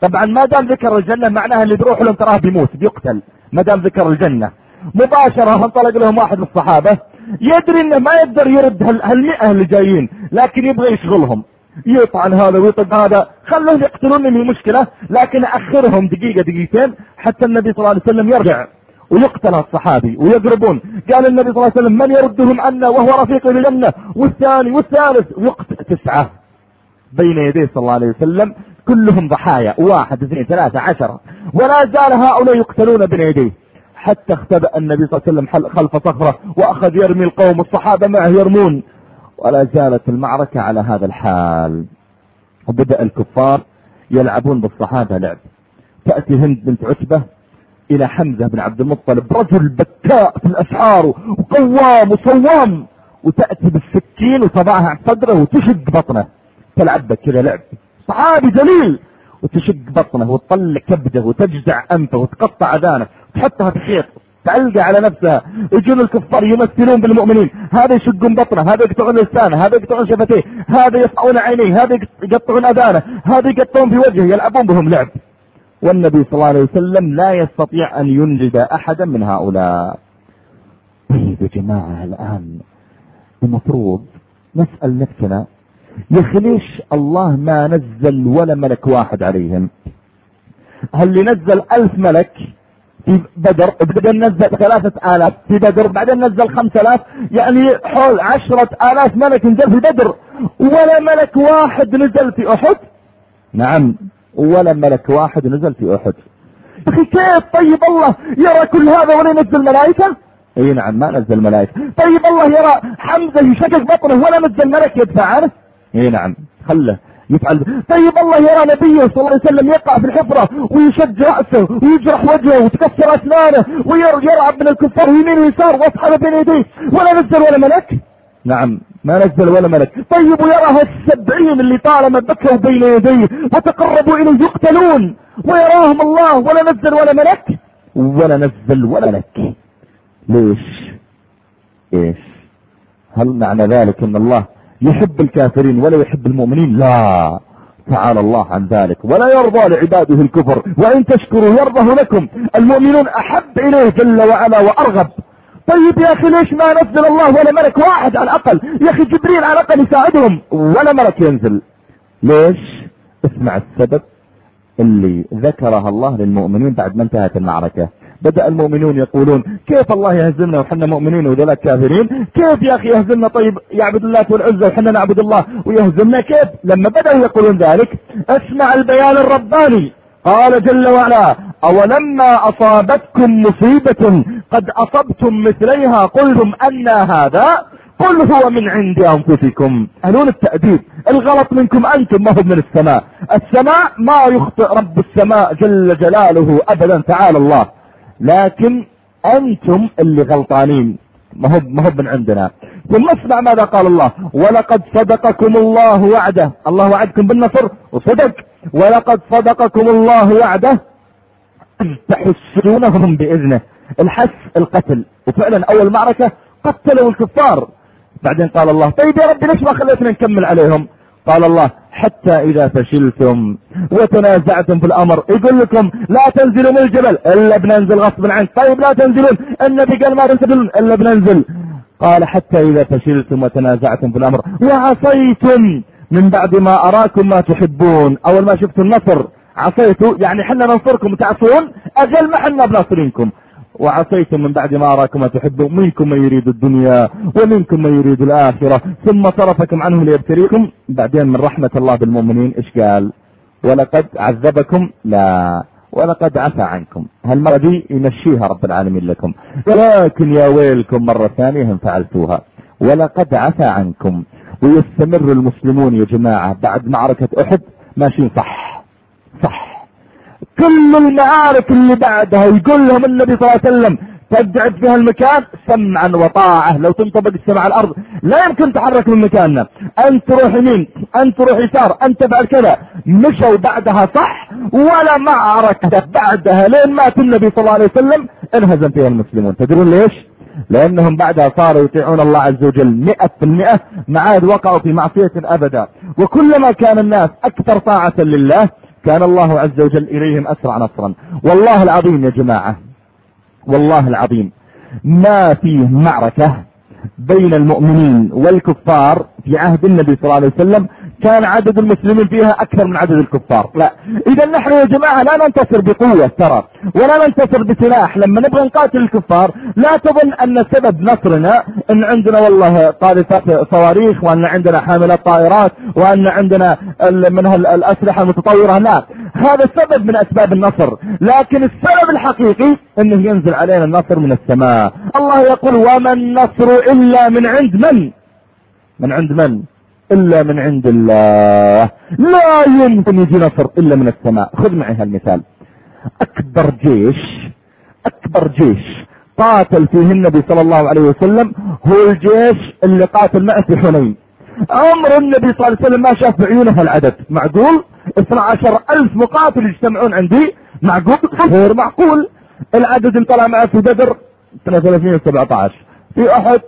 طبعا ما دام ذكر الجنة معناها اللي بيروح لهم تراه بيموت بيقتل ما دام ذكر الجنة. مباشرة انطلق لهم واحد من الصحابة يدري إنه ما يقدر يرد هالمئة اللي جايين لكن يبغى يشغلهم. يطعن هذا ويطق هذا. خلوهم يقتلوني من مشكلة لكن أخرهم دقيقة دقيقتين حتى النبي صلى الله عليه وسلم يرجع. ويقتل الصحابي ويقربون قال النبي صلى الله عليه وسلم من يردهم عنا وهو رفيق الجنة؟ والثاني والثالث ويقتل تسعة بين يديه صلى الله عليه وسلم. كلهم ضحايا. واحد اثنين ثلاثة عشرة. ولا زال هؤلاء يقتلون بين يديه. حتى اختبأ النبي صلى الله عليه وسلم خلف صخرة وأخذ يرمي القوم الصحابة معه يرمون. ولا زالت المعركة على هذا الحال. وبدأ الكفار يلعبون بالصحابة لعب. تأتي هند بنت عتبة إلى حمزة بن عبد المطلب رجل بكاء في الاسحار وقوام وصوام وتأتي بالسكين وتضعها على صدره وتشق بطنه. تلعب بك كذا لعب. صحابي جليل وتشق بطنه وتطلع كبده وتجزع أنفه وتقطع أذانه وتحطها في خيط تعلقه على نفسها. يجون الكفار يمثلون بالمؤمنين. هذا يشقون بطنه هذا يقطعون لسانه هذا يقطعون شفتيه هذا يقطعون عينيه هذا يقطعون أذانه هذا يقطعون في وجهه يلعبون بهم لعب. والنبي صلى الله عليه وسلم لا يستطيع أن ينجد أحدا من هؤلاء. طيب يا جماعة الآن المفروض نسأل نفسنا يا أخي ليش الله ما نزل ولا ملك واحد عليهم؟ هل اللي نزل ألف ملك في بدر؟ بعدين نزل ثلاثة آلاف في بدر بعدين نزل خمسة آلاف؟ يعني حول عشرة آلاف ملك نزل في بدر ولا ملك واحد نزل في أحد؟ نعم. ولا ملك واحد نزل في أحد. أخي كيف؟ طيب الله يرى كل هذا ولا ينزل ملائكة إي نعم ما نزل ملائكة. طيب الله يرى حمزة يشقق بطنه ولا نزل ملك يدفع عنه؟ إي نعم خله يفعل. طيب الله يرى نبيه صلى الله عليه وسلم يقع في الحفرة ويشد رأسه ويجرح وجهه وتكسر أسنانه ويرعب من الكفار يمين ويسار وأصحابه بين يديه. ولا نزل ولا ملك؟ نعم ما نزل ولا ملك. طيب ويرى السبعين اللي طالما بكوا بين يديه وتقربوا إليه يقتلون. ويراهم الله ولا نزل ولا ملك. ولا نزل ولا ملك. ليش؟ إيش؟ هل معنى ذلك إن الله يحب الكافرين ولا يحب المؤمنين؟ لا. تعالى الله عن ذلك. ولا يرضى لعباده الكفر. وإن تشكروا يرضه لكم. المؤمنون أحب إليه جل وعلا وأرغب. طيب يا أخي ليش ما نزل الله ولا ملك واحد على الأقل؟ يا أخي جبريل على الأقل يساعدهم ولا ملك ينزل. ليش؟ اسمع السبب اللي ذكرها الله للمؤمنين بعد ما انتهت المعركة. بدأ المؤمنون يقولون كيف الله يهزمنا وحنا مؤمنين وذولا كافرين؟ كيف يا أخي يهزمنا؟ طيب يعبد الله والعزة وحنا نعبد الله ويهزمنا كيف؟ لما بدأوا يقولون ذلك اسمع البيان الرباني. قال جل وعلا أولما أصابتكم مصيبة قد أصبتم مثليها قلتم أن هذا قل هو من عند أنفسكم. قانون التأديب الغلط منكم أنتم ما هو من السماء. السماء ما يخطئ رب السماء جل جلاله ابدا تعالى الله. لكن أنتم اللي غلطانين ما هو ما هو من عندنا. ثم اسمع ماذا قال الله؟ ولقد صدقكم الله وعده. الله وعدكم بالنصر وصدق. ولقد صدقكم الله وعده. تحسونهم بإذنه. الحس القتل. وفعلا أول معركة قتلوا الكفار. بعدين قال الله طيب يا ربي ليش ما خليتنا نكمل عليهم؟ قال الله حتى إذا فشلتم وتنازعتم في الأمر يقول لكم لا تنزلوا من الجبل إلا بننزل غصبا عنك. طيب لا تنزلون. النبي قال ما تنزلون إلا بننزل. قال حتى إذا فشلتم وتنازعتم في الأمر وعصيتم. من بعد ما أراكم ما تحبون. أول ما شفتوا النصر عصيتوا يعني حنا ننصركم تعصون أجل ما حنا بناصرينكم. وعصيتم من بعد ما أراكم ما تحبون. منكم من يريد الدنيا ومنكم من يريد الآخرة. ثم صرفكم عنهم ليبتليكم. بعدين من رحمة الله بالمؤمنين إيش قال؟ ولقد عذبكم لا. ولقد عفى عنكم. هالمرة دي يمشيها رب العالمين لكم. ولكن يا ويلكم مرة ثانية هم فعلتوها. ولقد عفى عنكم. ويستمر المسلمون يا جماعة بعد معركة أحد ماشيين صح صح. كل المعارك اللي بعدها يقول لهم النبي صلى الله عليه وسلم تبعد في هالمكان سمعا وطاعة لو تنطبق السماء على الأرض لا يمكن تحرك من مكاننا. أنت تروح يمين أنت تروح يسار أنت تفعل كذا. مشوا بعدها صح ولا معركة بعدها لين مات النبي صلى الله عليه وسلم انهزم فيها المسلمون. تدرون ليش؟ لأنهم بعدها صاروا يطيعون الله عز وجل مئة في المئة ما عاد وقعوا في معصية أبدا. وكلما كان الناس أكثر طاعة لله كان الله عز وجل إليهم أسرع نصرا. والله العظيم يا جماعة والله العظيم ما فيه معركة بين المؤمنين والكفار في عهد النبي صلى الله عليه وسلم كان عدد المسلمين فيها أكثر من عدد الكفار. لا. إذا نحن يا جماعة لا ننتصر بقوة ترى ولا ننتصر بسلاح. لما نبغى نقاتل الكفار لا تظن أن سبب نصرنا إن عندنا والله قاذفات صواريخ وأن عندنا حاملات طائرات وأن عندنا من الأسلحة المتطورة لا هذا سبب من أسباب النصر. لكن السبب الحقيقي إنه ينزل علينا النصر من السماء. الله يقول وما النصر إلا من عند من؟ من عند من؟ إلا من عند الله. لا يمكن يجي نصر إلا من السماء. خذ معي هالمثال. أكبر جيش أكبر جيش قاتل فيه النبي صلى الله عليه وسلم هو الجيش اللي قاتل معه في حنين. عمر النبي صلى الله عليه وسلم ما شاف بعيونه العدد. معقول؟ 12 ألف مقاتل يجتمعون عندي. معقول؟ غير معقول. العدد اللي طلع معه في بدر 317 في أحد؟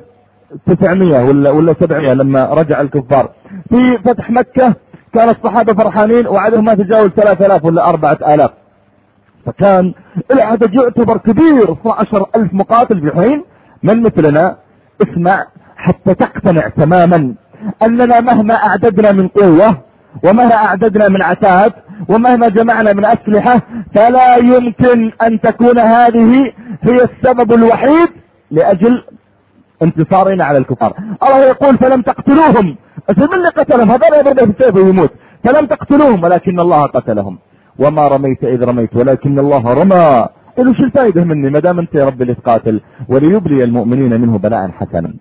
900 ولا ولا 700 لما رجع الكفار. في فتح مكة كان الصحابة فرحانين وعددهم ما تجاوز 3000 ولا 4000 فكان العدد يعتبر كبير 12000 مقاتل في حين من مثلنا؟ اسمع حتى تقتنع تماما أننا مهما أعددنا من قوة ومهما أعددنا من عتاد ومهما جمعنا من أسلحة فلا يمكن أن تكون هذه هي السبب الوحيد لأجل انتصارنا على الكفار. الله يقول فلم تقتلوهم. من اللي قتلهم. هذا يضرب بالسيف ويموت فلم تقتلوهم ولكن الله قتلهم. وما رميت إذ رميت ولكن الله رمى. قلوا شو الفائدة مني؟ ما دام أنت يا رب اللي تقاتل. وليبلي المؤمنين منه بلاء حسنا.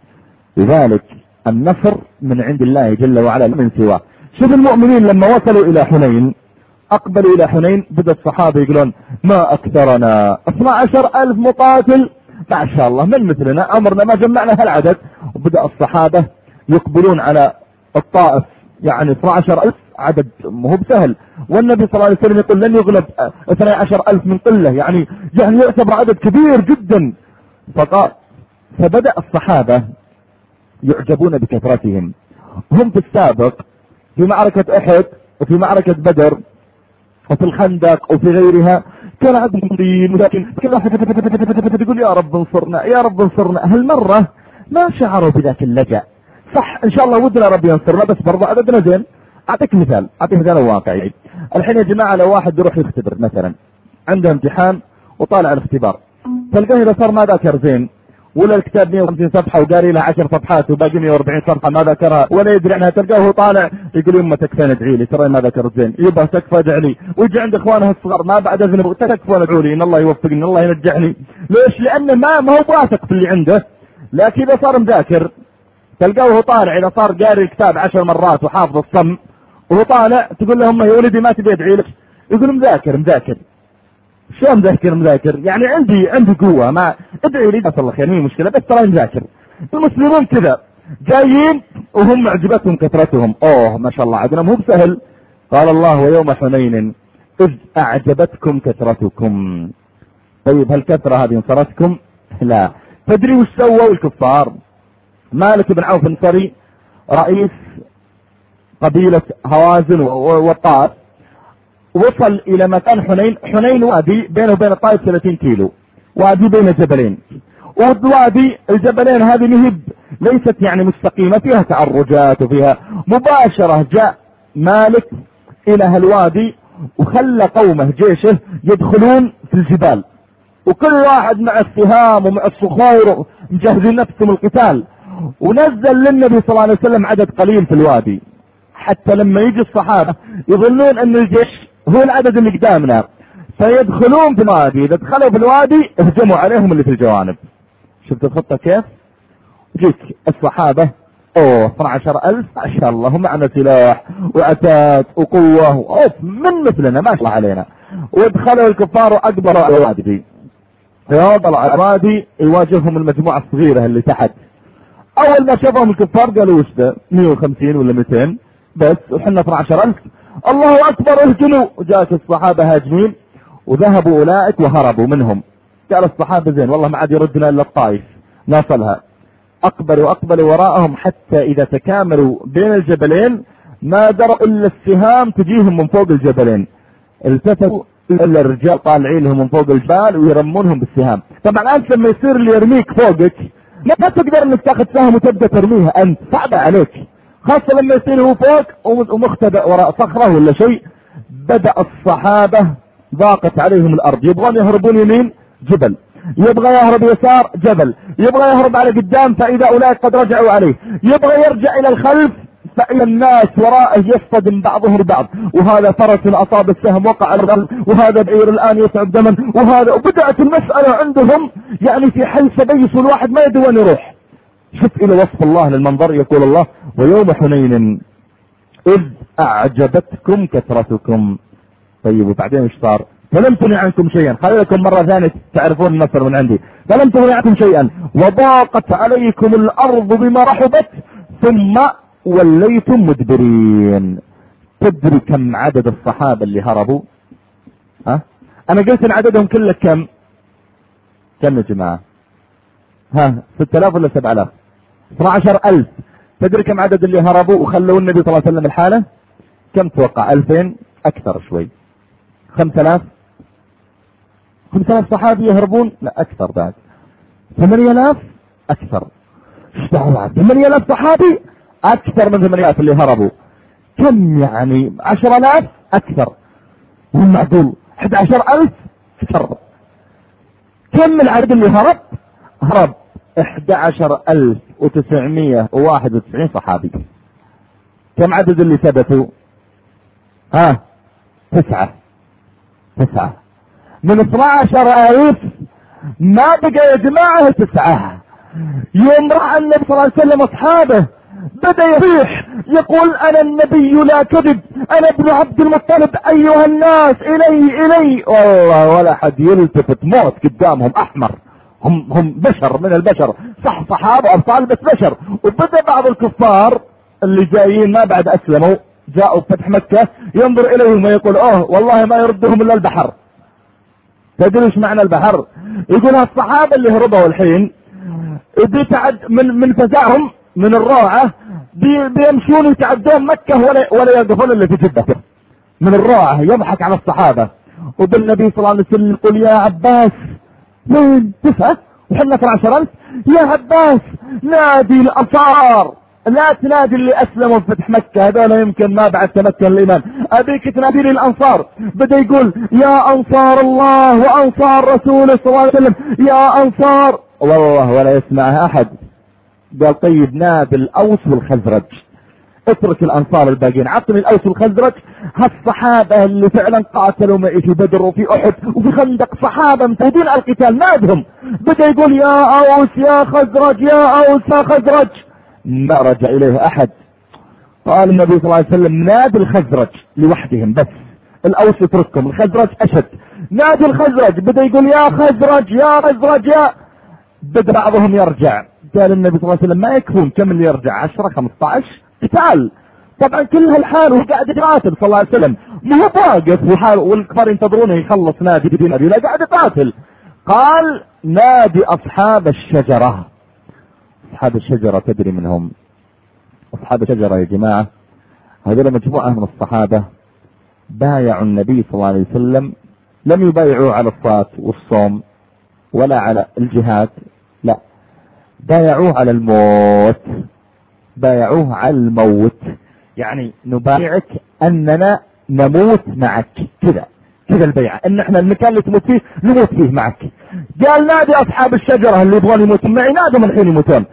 لذلك النصر من عند الله جل وعلا من سواه. شوف المؤمنين لما وصلوا إلى حنين. أقبلوا إلى حنين. بدأ الصحابة يقولون ما أكثرنا. 12 ألف مقاتل. ما شاء الله من مثلنا؟ عمرنا ما جمعنا هالعدد. وبدأ الصحابة يقبلون على الطائف يعني 12 ألف عدد مو بسهل. والنبي صلى الله عليه وسلم يقول لن يغلب 12 ألف من قلة يعني يعني يعتبر عدد كبير جدا. فقال فبدأ الصحابة يعجبون بكثرتهم. هم في السابق في معركة أحد وفي معركة بدر وفي الخندق وفي غيرها كان عندهم طين ولكن تقول يا رب انصرنا يا رب انصرنا. هالمرة ما شعروا بذاك اللجأ. صح إن شاء الله ودنا ربي ينصرنا بس برضه عددنا زين. أعطيك مثال أعطيك مثال واقعي. الحين يا جماعة لو واحد يروح يختبر مثلا عنده امتحان وطالع الاختبار تلقاه إذا صار ما ذاكر زين. ولا الكتاب 150 صفحة وقاري له 10 صفحات وباقي 140 صفحة ما ذكرها ولا يدري عنها. تلقاه طالع يقول يما تكفين ادعي لي. ترى ما ذكرت زين. يبا تكفى ادعي لي. ويجي عند إخوانه الصغار ما بعد اذنب تكفى ادعوا لي. إن الله يوفقني. إن الله ينجحني. ليش؟ لأنه ما ما هو واثق في اللي عنده. لكن إذا صار مذاكر تلقاه طالع. إذا صار قاري الكتاب عشر مرات وحافظ الصم وهو طالع تقول له يا ولدي ما تبي أدعي لك. يقول مذاكر مذاكر. شو مذاكر مذاكر يعني عندي عندي قوة ما ادعي لي الله خير مين مشكلة بس ترى مذاكر المسلمون كذا جايين وهم عجبتهم كثرتهم. أوه ما شاء الله عدنا مو بسهل. قال الله ويوم حنين إذ أعجبتكم كثرتكم. طيب هل كثرة هذه انصرتكم؟ لا. تدري وش سووا الكفار؟ مالك بن عوف النصري رئيس قبيلة هوازن والطائف وصل إلى مكان حنين حنين وادي بينه وبين الطائف 30 كيلو وادي بين جبلين والوادي الجبلين هذه مهب ليست يعني مستقيمة فيها تعرجات وفيها مباشرة جاء مالك إلى هالوادي وخلى قومه جيشه يدخلون في الجبال. وكل واحد مع السهام ومع الصخور مجهزين نفسهم القتال ونزل للنبي صلى الله عليه وسلم عدد قليل في الوادي. حتى لما يجي الصحابة يظنون أن الجيش هو العدد اللي قدامنا. فيدخلون في الوادي. إذا دخلوا في الوادي اهجموا عليهم اللي في الجوانب. شفت الخطة كيف؟ جيك الصحابة. أوه 12000 ما شاء الله معنا سلاح وعتاد وقوة. أوف من مثلنا ما شاء الله علينا. ودخلوا الكفار وأقبلوا العبادي رياض العبادي يواجههم المجموعة الصغيرة اللي تحت. أول ما شافهم الكفار قالوا وش ده؟ 150 ولا 200 بس وحنا 12000 الله أكبر اهجنوا. وجاءت الصحابة هاجمين وذهبوا أولئك وهربوا منهم. قال الصحابة زين والله ما عاد يردنا إلا الطائف. ناصلها. أقبلوا اقبلوا وراءهم حتى إذا تكاملوا بين الجبلين ما دروا إلا السهام تجيهم من فوق الجبلين. التفتوا إلا الرجال طالعين لهم من فوق الجبال ويرمونهم بالسهام. طبعا أنت لما يصير اللي يرميك فوقك ما تقدر إنك تاخذ سهم وتبدأ ترميها. أنت صعبة عليك. خاصة لما يصير هو فوق ومختبئ وراء صخرة ولا شيء بدأ الصحابة ضاقت عليهم الأرض. يبغون يهربون يمين؟ جبل. يبغى يهرب يسار؟ جبل. يبغى يهرب على قدام فإذا أولئك قد رجعوا عليه. يبغى يرجع إلى الخلف فإذا الناس وراءه يصطدم بعضهم البعض. وهذا فرس أصاب السهم وقع على الرجل وهذا بعير الآن يتعب دما. وهذا وبدأت المسألة عندهم يعني في حي سبيس والواحد ما يدري وين يروح. شوف إلى وصف الله للمنظر يقول الله ويوم حنين إذ أعجبتكم كثرتكم. طيب وبعدين إيش صار؟ فلم تنع عنكم شيئا. خلي لكم مرة ثانية تعرفون النصر من عندي. فلم تنع عنكم شيئا. وضاقت عليكم الأرض بما رحبت ثم وليتم مدبرين. تدري كم عدد الصحابة اللي هربوا؟ ها؟ أنا قلت إن عددهم كله كم؟ كم يا جماعة؟ ها 6000 ولا 7000 12000 تدري كم عدد اللي هربوا وخلوا النبي صلى الله عليه وسلم الحالة؟ كم توقع؟ 2000 أكثر شوي. 5000 5000 صحابي يهربون؟ لا أكثر بعد. 8000 أكثر. إيش دعوة؟ 8000 صحابي؟ أكثر من 8000 اللي هربوا. كم يعني؟ 10000 أكثر. مو معقول. 11000 أكثر. كم العدد اللي هرب؟ هرب. 11991 صحابي. كم عدد اللي ثبتوا؟ ها تسعة. تسعة. من 12000 ما بقى يا جماعة تسعة. يوم رأى النبي صلى الله عليه وسلم أصحابه بدأ يصيح يقول أنا النبي لا كذب أنا ابن عبد المطلب أيها الناس إلي إلي. والله ولا حد يلتفت موت قدامهم أحمر. هم هم بشر من البشر صح صحابة أبطال بس بشر. وبدأ بعض الكفار اللي جايين ما بعد أسلموا جاءوا فتح مكة ينظر إليهم ويقول أوه والله ما يردهم إلا البحر. تدري إيش معنى البحر؟ يقول الصحابة اللي هربوا الحين بيتعد من من فزعهم من الروعة بي بيمشون يتعدون مكة ولا ولا يقفون إلا في جدة من الروعة يضحك على الصحابة. وبالنبي صلى الله عليه وسلم يقول يا عباس وين تسعة وحنا 12000 يا عباس نادي الأنصار لا تنادي اللي اسلموا في فتح مكة هذول يمكن ما بعد تمكن الإيمان. أبيك تنادي لي الانصار بدا يقول يا أنصار الله وأنصار رسوله صلى الله عليه وسلم. يا أنصار. والله ولا يسمعها أحد. قال طيب نادي الأوس والخزرج. اترك الأنصار الباقيين. عطني الأوس والخزرج هالصحابة اللي فعلا قاتلوا معي في بدر وفي أحد وفي خندق صحابة متعودين على القتال. نادهم بدا يقول يا أوس يا خزرج يا أوس يا خزرج. ما رجع إليه أحد. قال النبي صلى الله عليه وسلم نادي الخزرج لوحدهم بس. الأوس يترككم الخزرج أشد. نادي الخزرج. بدا يقول يا خزرج يا خزرج يا. بدا بعضهم يرجع. قال النبي صلى الله عليه وسلم ما يكفون كم اللي يرجع؟ 10 15 قتال. طبعا كل هالحال وهو قاعد يقاتل صلى الله عليه وسلم. ما هو واقف وحال والكفار ينتظرونه يخلص نادي بدون أبي قاعد يقاتل. قال نادي أصحاب الشجرة. أصحاب الشجرة تدري منهم. أصحاب الشجرة يا جماعة هذول مجموعة من الصحابة بايعوا النبي صلى الله عليه وسلم. لم يبايعوه على الصلاة والصوم ولا على الجهاد لا. بايعوه على الموت. بايعوه على الموت. يعني نبايعك أننا نموت معك. كذا. كذا البيعة. إن إحنا المكان اللي تموت فيه نموت فيه معك. قال نادي أصحاب الشجرة اللي يبغون يموتون معي نادهم الحين يموتون.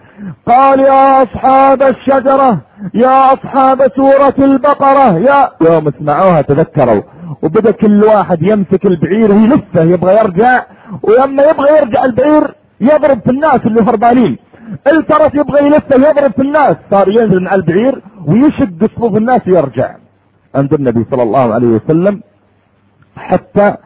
قال يا أصحاب الشجرة يا أصحاب سورة البقرة يا يوم اسمعوها تذكروا. وبدأ كل واحد يمسك البعير ويلفه يبغى يرجع. ولما يبغى يرجع البعير يضرب في الناس اللي هربانين الترس يبغى يلفه يضرب في الناس. صار ينزل من على البعير ويشق صفوف الناس ويرجع. عند النبي صلى الله عليه وسلم. حتى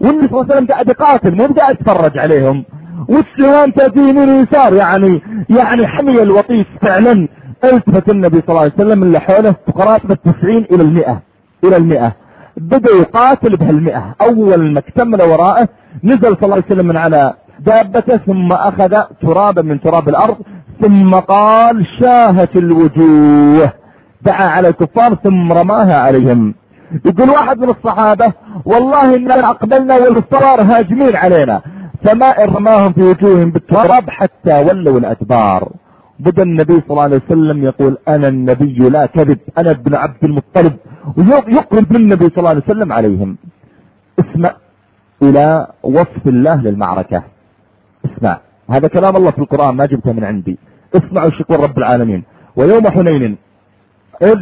والنبي صلى الله عليه وسلم قاعد يقاتل مو قاعد يتفرج عليهم. والسهام تأتي يمين ويسار يعني يعني حمي الوطيس فعلا. ألتفت النبي صلى الله عليه وسلم اللي حوله تقرات بالتسعين إلى المئة إلى المئة. بدأ يقاتل بهالمئة. أول ما اكتمل وراءه نزل صلى الله عليه وسلم من على دابته ثم أخذ ترابا من تراب الأرض ثم قال شاهت الوجوه. دعا على الكفار ثم رماها عليهم. يقول واحد من الصحابة والله اننا أقبلنا والكفار هاجمين علينا. فما رماهم في وجوههم بالتراب حتى ولوا الأدبار. بدا النبي صلى الله عليه وسلم يقول أنا النبي لا كذب أنا ابن عبد المطلب. ويقرب النبي صلى الله عليه وسلم عليهم. اسمع إلى وصف الله للمعركة. اسمع هذا كلام الله في القرآن ما جبته من عندي. اسمعوا شكر رب العالمين. ويوم حنين إذ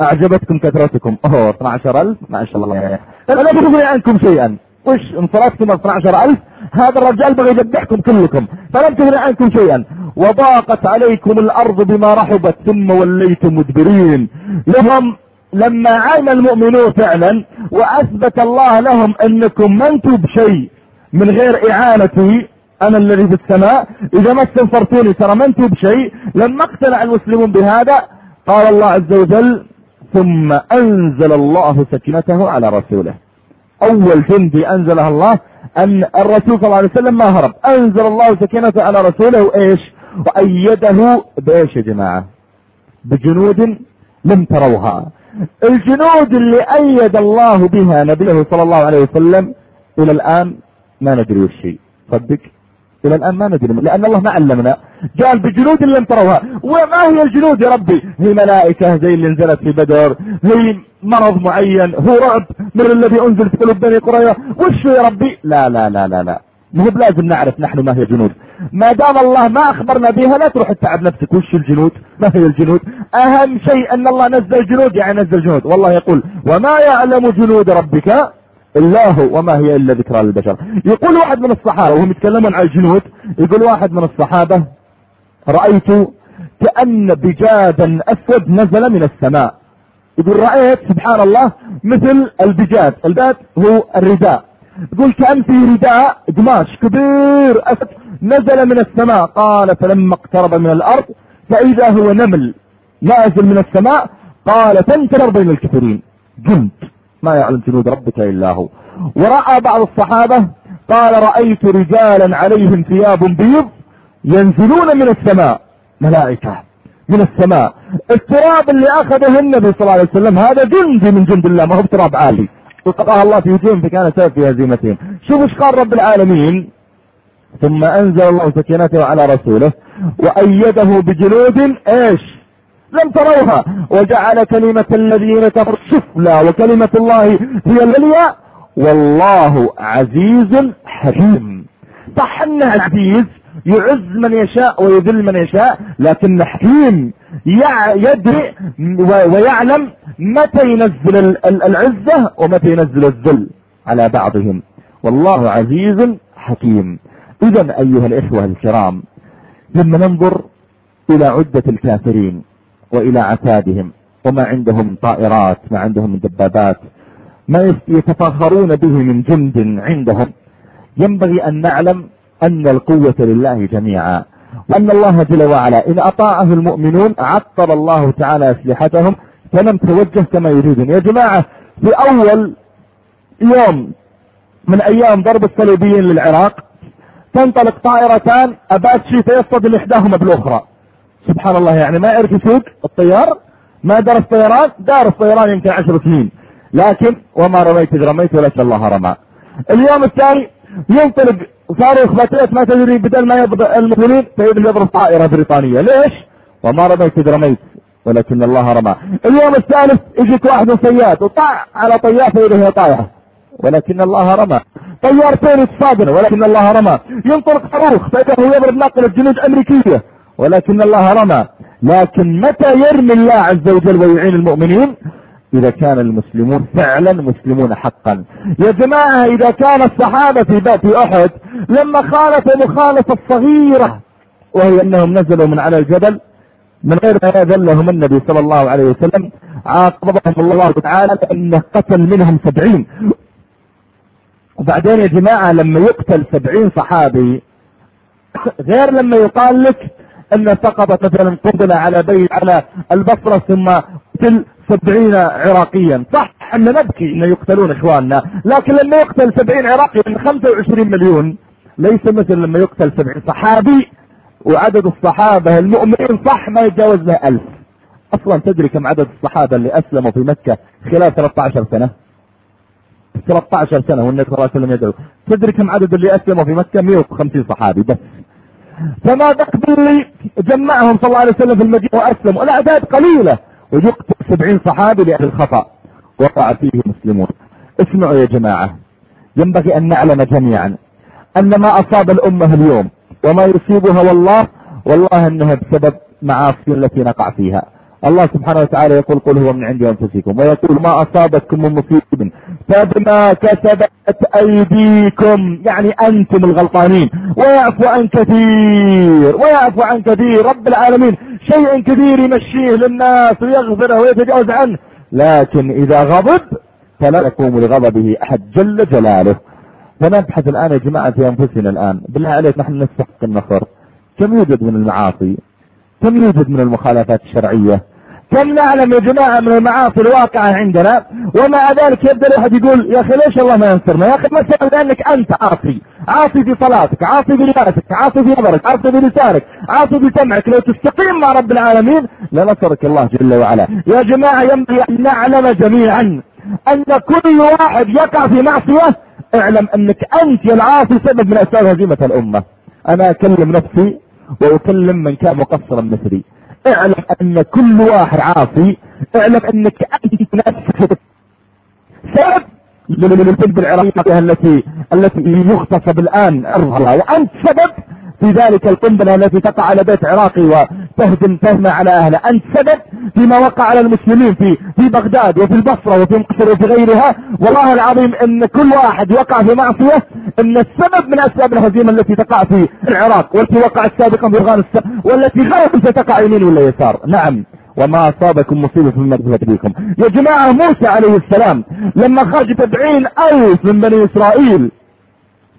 أعجبتكم كثرتكم. أوه 12000 ما شاء الله. فلا تغني عنكم شيئا. وش انصرفتم 12000 هذا الرجال بغى يذبحكم كلكم. فلم تغني عنكم شيئا. وضاقت عليكم الأرض بما رحبت ثم وليتم مدبرين. لهم لما عين المؤمنون فعلا وأثبت الله لهم أنكم ما أنتم بشيء من غير إعانتي أنا الذي في السماء. إذا ما استنصرتوني ترى ما أنتم بشيء. لما اقتنع المسلمون بهذا قال الله عز وجل ثم أنزل الله سكينته على رسوله. أول جندي أنزلها الله أن الرسول صلى الله عليه وسلم ما هرب. أنزل الله سكينته على رسوله وإيش؟ وأيده بإيش يا جماعة؟ بجنود لم تروها. الجنود اللي أيد الله بها نبيه صلى الله عليه وسلم إلى الآن ما ندري وش شيء صدق؟ إلى الان ما ندري لأن الله ما علمنا. قال بجنود لم تروها. وما هي الجنود يا ربي؟ هي ملائكة زي اللي نزلت في بدر. هي مرض معين. هو رعب من الذي أنزل في قلوب بني قرية وش يا ربي؟ لا لا لا لا لا. مو بلازم نعرف نحن ما هي جنود ما دام الله ما أخبرنا بها لا تروح تتعب نفسك. وش الجنود؟ ما هي الجنود؟ أهم شيء أن الله نزل جنود يعني نزل جنود. والله يقول وما يعلم جنود ربك الا هو وما هي إلا ذكرى للبشر. يقول واحد من الصحابة وهم يتكلمون عن الجنود يقول واحد من الصحابة رأيت كأن بجادا أسود نزل من السماء. يقول رأيت سبحان الله مثل البجاد البجاد هو الرداء. يقول كأن في رداء قماش كبير أسود نزل من السماء. قال فلما اقترب من الأرض فإذا هو نمل نازل من السماء قال تنتظر بين الكثيرين جند ما يعلم جنود ربك إلا هو. ورأى بعض الصحابة قال رأيت رجالا عليهم ثياب بيض ينزلون من السماء. ملائكة من السماء. التراب اللي اخذه النبي صلى الله عليه وسلم هذا جندي من جند الله ما هو تراب عالي. وقضاها الله في وجوههم فكان سبب في هزيمتهم. شوف إيش قال رب العالمين. ثم أنزل الله سكينته على رسوله وأيده بجنود إيش؟ لم تروها. وجعل كلمة الذين كفروا السفلى وكلمة الله هي العليا والله عزيز حكيم. انه عزيز يعز من يشاء ويذل من يشاء لكن حكيم يدري ويعلم متى ينزل العزة ومتى ينزل الذل على بعضهم. والله عزيز حكيم. اذا أيها الإخوة الكرام لما ننظر إلى عدة الكافرين. وإلى عتادهم وما عندهم طائرات ما عندهم دبابات. ما يتفاخرون به من جند عندهم. ينبغي أن نعلم أن القوة لله جميعا وأن الله جل وعلا إن أطاعه المؤمنون عطل الله تعالى أسلحتهم فلم توجه كما يريدون. يا جماعة في أول يوم من أيام ضرب الصليبيين للعراق تنطلق طائرتان اباتشي فيصطدم إحداهما بالأخرى. سبحان الله يعني ما يعرف يسوق الطيار ما درس طيران دارس طيران يمكن عشر سنين. لكن وما رميت إذ رميت ولكن الله رمى. اليوم الثاني ينطلق صاروخ باتريت ما تدري بدل ما يضرب المسلمين فيذهب يضرب طائرة بريطانية. ليش؟ وما رميت إذ رميت ولكن الله رمى. اليوم الثالث يجيك واحد من وطع على طيار فإذا هي طايحة ولكن الله رمى. طيارتين يتصادن ولكن الله رمى. ينطلق صاروخ فإذا هو يضرب ناقلة جنود أمريكية ولكن الله رمى. لكن متى يرمي الله عز وجل ويعين المؤمنين؟ إذا كان المسلمون فعلا مسلمون حقا. يا جماعة إذا كان الصحابة في في أحد لما خالف مخالفة صغيرة وهي أنهم نزلوا من على الجبل من غير ما يذلهم النبي صلى الله عليه وسلم عاقبهم الله تعالى لأنه قتل منهم سبعين. وبعدين يا جماعة لما يقتل سبعين صحابي غير لما يقال لك انه سقطت مثلا قبلة على بيت على البصرة ثم قتل سبعين عراقيا. صح إحنا نبكي انه يقتلون إخواننا لكن لما يقتل سبعين عراقي من خمسة وعشرين مليون ليس مثل لما يقتل سبعين صحابي وعدد الصحابة المؤمنين صح ما يتجاوز له ألف. أصلا تدري كم عدد الصحابة اللي أسلموا في مكة خلال 13 سنة؟ 13 سنة والنبي صلى الله عليه وسلم يدعو. تدري كم عدد اللي أسلموا في مكة؟ 150 صحابي بس. فما باللي جمعهم صلى الله عليه وسلم في المدينة وأسلموا. الأعداد قليلة. ويقتل 70 صحابي لأهل الخطأ. وقع فيه المسلمون اسمعوا يا جماعة. ينبغي أن نعلم جميعا أن ما أصاب الأمة اليوم وما يصيبها والله والله أنها بسبب معاصي التي نقع فيها. الله سبحانه وتعالى يقول قل هو من عند أنفسكم ويقول ما أصابتكم من فبما كسبت أيديكم يعني أنتم الغلطانين. ويعفو عن كثير ويعفو عن كثير. رب العالمين شيء كثير يمشيه للناس ويغفره ويتجاوز عنه. لكن إذا غضب فلا يقوم لغضبه أحد جل جلاله. فنبحث الآن يا جماعة في أنفسنا الآن. بالله عليك نحن نستحق النصر. كم يوجد من المعاصي؟ كم يوجد من المخالفات الشرعية؟ كم نعلم يا جماعة من المعاصي الواقعة عندنا؟ ومع ذلك يبدأ الواحد يقول يا أخي ليش الله ما ينصرنا؟ يا أخي مثلا لأنك أنت عاصي. عاصي في صلاتك عاصي في لباسك عاصي في نظرك عاصي في لسانك عاصي في سمعك. لو تستقيم مع رب العالمين لنصرك الله جل وعلا. يا جماعة ينبغي أن نعلم جميعا أن كل واحد يقع في معصية. اعلم أنك أنت يا العاصي سبب من أسباب هزيمة الأمة. أنا أكلم نفسي وأكلم من كان مقصرا مثلي. اعلم ان كل واحد عاصي اعلم انك أنت نفسك سبب للبلد العراقية التي التي يغتصب الان ارضها وأنت سبب في ذلك القنبلة التي تقع على بيت عراقي وتهدم تهمة على اهله أنت سبب فيما وقع على المسلمين في في بغداد وفي البصرة وفي مصر وفي غيرها. والله العظيم إن كل واحد وقع في معصية إن السبب من أسباب الهزيمة التي تقع في العراق والتي وقعت سابقا في أفغانستان والتي غالبا ستقع يمين ولا يسار. نعم. وما أصابكم مصيبة من مدفة بكم يا جماعة موسى عليه السلام لما خرج تبعين ألف من بني إسرائيل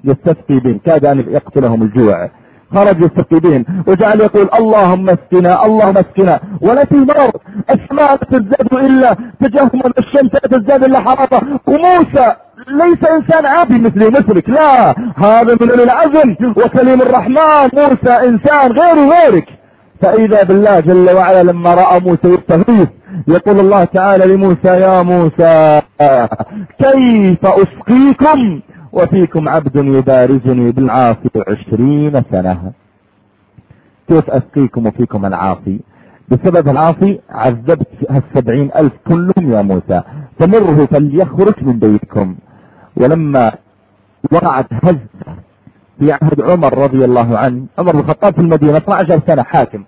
يستسقي بهم. كاد أن يقتلهم الجوع. خرج يستقيدين وجعل يقول اللهم اسقنا اللهم اسقنا. ولا في نار. السماء تزداد إلا تجهما الشمس تزداد إلا حرارة. وموسى ليس إنسان عادي مثلي ومثلك لا. هذا من العزم وكليم الرحمن. موسى إنسان غير غيرك. فإذا بالله جل وعلا لما رأى موسى يستغيث يقول الله تعالى لموسى يا موسى كيف أسقيكم؟ وفيكم عبد يبارزني بالعاصي عشرين سنة. كيف أسقيكم وفيكم العاصي؟ بسبب العاصي عذبت هالسبعين ألف كلهم يا موسى. فمره فليخرج من بيتكم. ولما وقعت هزة في عهد عمر رضي الله عنه عمر بن الخطاب في المدينة 12 سنة حاكم.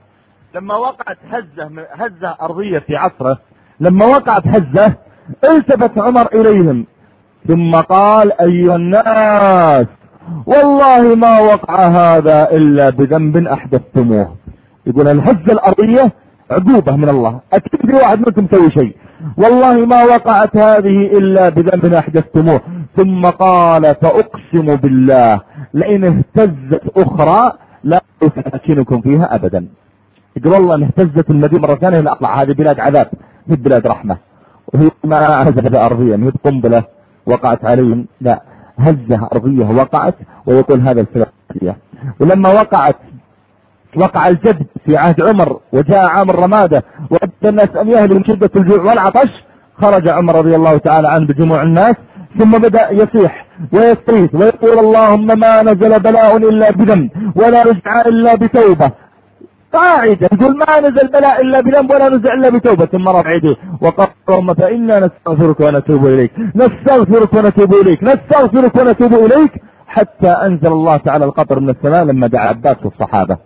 لما وقعت هزة هزة أرضية في عصره لما وقعت هزة التفت عمر إليهم. ثم قال أيها الناس والله ما وقع هذا إلا بذنب أحدثتموه. يقول الهزة الأرضية عقوبة من الله. أكيد في واحد منكم سوي شيء. والله ما وقعت هذه إلا بذنب أحدثتموه. ثم قال فأقسم بالله لئن اهتزت أخرى لا اسكنكم فيها أبدا. يقول والله إن اهتزت المدينة مرة ثانية لا أطلع هذه بلاد عذاب في بلاد رحمة. وهي ما هزة ارضية هي قنبلة. وقعت عليهم لا هزة أرضية وقعت ويقول هذا السبب ولما وقعت وقع الجد في عهد عمر وجاء عام الرمادة وأدى الناس أن يهلوا من شدة الجوع والعطش خرج عمر رضي الله تعالى عنه بجموع الناس ثم بدأ يصيح ويستغيث ويقول اللهم ما نزل بلاء إلا بذنب ولا رجع إلا بتوبة. قاعدة. يقول ما نزل بلاء إلا بذنب ولا نزل إلا بتوبة ثم رفع يديه وقال اللهم فإنا نستغفرك ونتوب إليك نستغفرك ونتوب إليك نستغفرك ونتوب إليك حتى أنزل الله تعالى القطر من السماء لما دعا عباس والصحابة.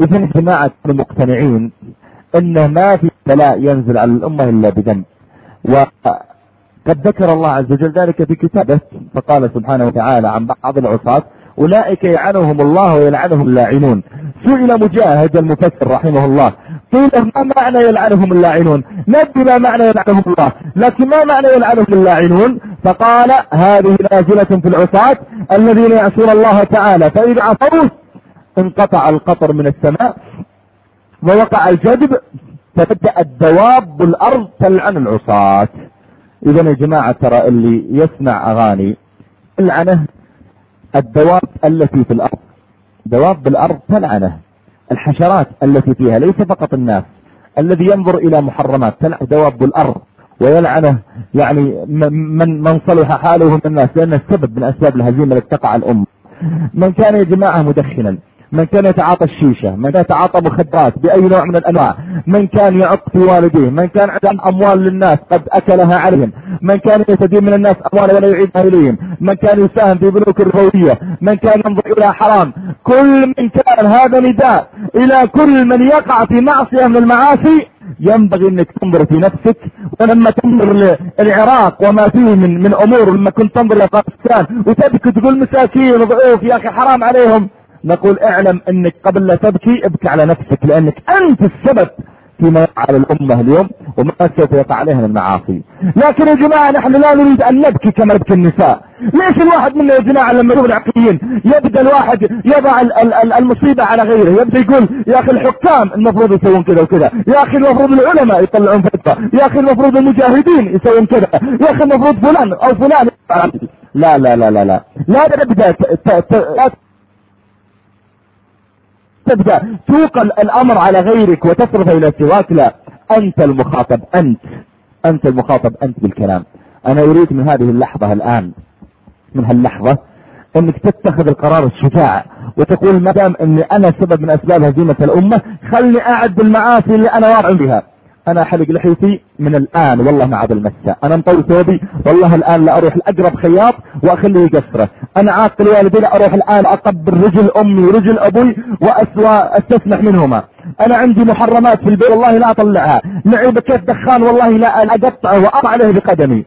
إذا جماعة مقتنعين أنه ما في بلاء ينزل على الأمة إلا بذنب. وقد ذكر الله عز وجل ذلك في كتابه فقال سبحانه وتعالى عن بعض العصاة أولئك يلعنهم الله ويلعنهم اللاعنون. سئل مجاهد المفسر رحمه الله. قيل ما معنى يلعنهم اللاعنون؟ ندري ما معنى يلعنهم الله لكن ما معنى يلعنهم اللاعنون؟ فقال هذه نازلة في العصاة الذين يعصون الله تعالى فإذا عصوا انقطع القطر من السماء ووقع الجدب فتبدأ الدواب بالأرض تلعن العصاة. إذا يا جماعة ترى اللي يسمع أغاني تلعنه الدواب التي في الأرض. دواب بالأرض تلعنه. الحشرات التي فيها ليس فقط الناس. الذي ينظر إلى محرمات تلعن دواب بالأرض. ويلعنه يعني من من صلح حاله من الناس. لأنه السبب من أسباب الهزيمة التي تقع الأم من كان يا جماعة مدخنا. من كان يتعاطى الشيشة من كان يتعاطى مخدرات بأي نوع من الأنواع من كان يعق في والديه من كان عنده أموال للناس قد أكلها عليهم من كان يستدين من الناس أموال ولا يعيدها إليهم من كان يساهم في بنوك الربوية من كان ينظر إلى حرام كل من كان هذا نداء إلى كل من يقع في معصية من المعاصي ينبغي إنك تنظر في نفسك ولما تنظر للعراق وما فيه من من أمور لما كنت تنظر لأفغانستان وتبكي تقول مساكين وضعوف يا أخي حرام عليهم. نقول اعلم انك قبل لا تبكي ابكي على نفسك لانك انت السبب فيما يقع على الامة اليوم وما سوف يقع عليها من المعاصي لكن يا جماعة نحن لا نريد ان نبكي كما يبكي النساء ليش الواحد منا يا جماعة لما يشوف العقليين يبدأ الواحد يضع المصيبة على غيره يبدأ يقول يا أخي الحكام المفروض يسوون كذا وكذا يا أخي المفروض العلماء يطلعون فتوى يا أخي المفروض المجاهدين يسوون كذا يا أخي المفروض فلان أو فلان لا لا لا لا لا لا تبدأ تبدأ توقل الأمر على غيرك وتصرف إلى سواك لا. أنت المخاطب أنت. أنت المخاطب أنت بالكلام. أنا أريد من هذه اللحظة الآن من هاللحظة إنك تتخذ القرار الشجاع وتقول ما دام إني أنا سبب من أسباب هزيمة الأمة خلني أعد بالمعاصي اللي أنا واقع بها. أنا احلق لحيتي من الآن والله ما عاد المسة أنا مطول ثوبي والله الآن لا أروح لأقرب خياط وأخليه يقصره أنا عاقل والدي لا أروح الآن أقبل رجل أمي ورجل أبوي واسوا أستسمح منهما. أنا عندي محرمات في البيت والله لا أطلعها. لعب كيف دخان والله لا أقطعه وأقطع عليه بقدمي.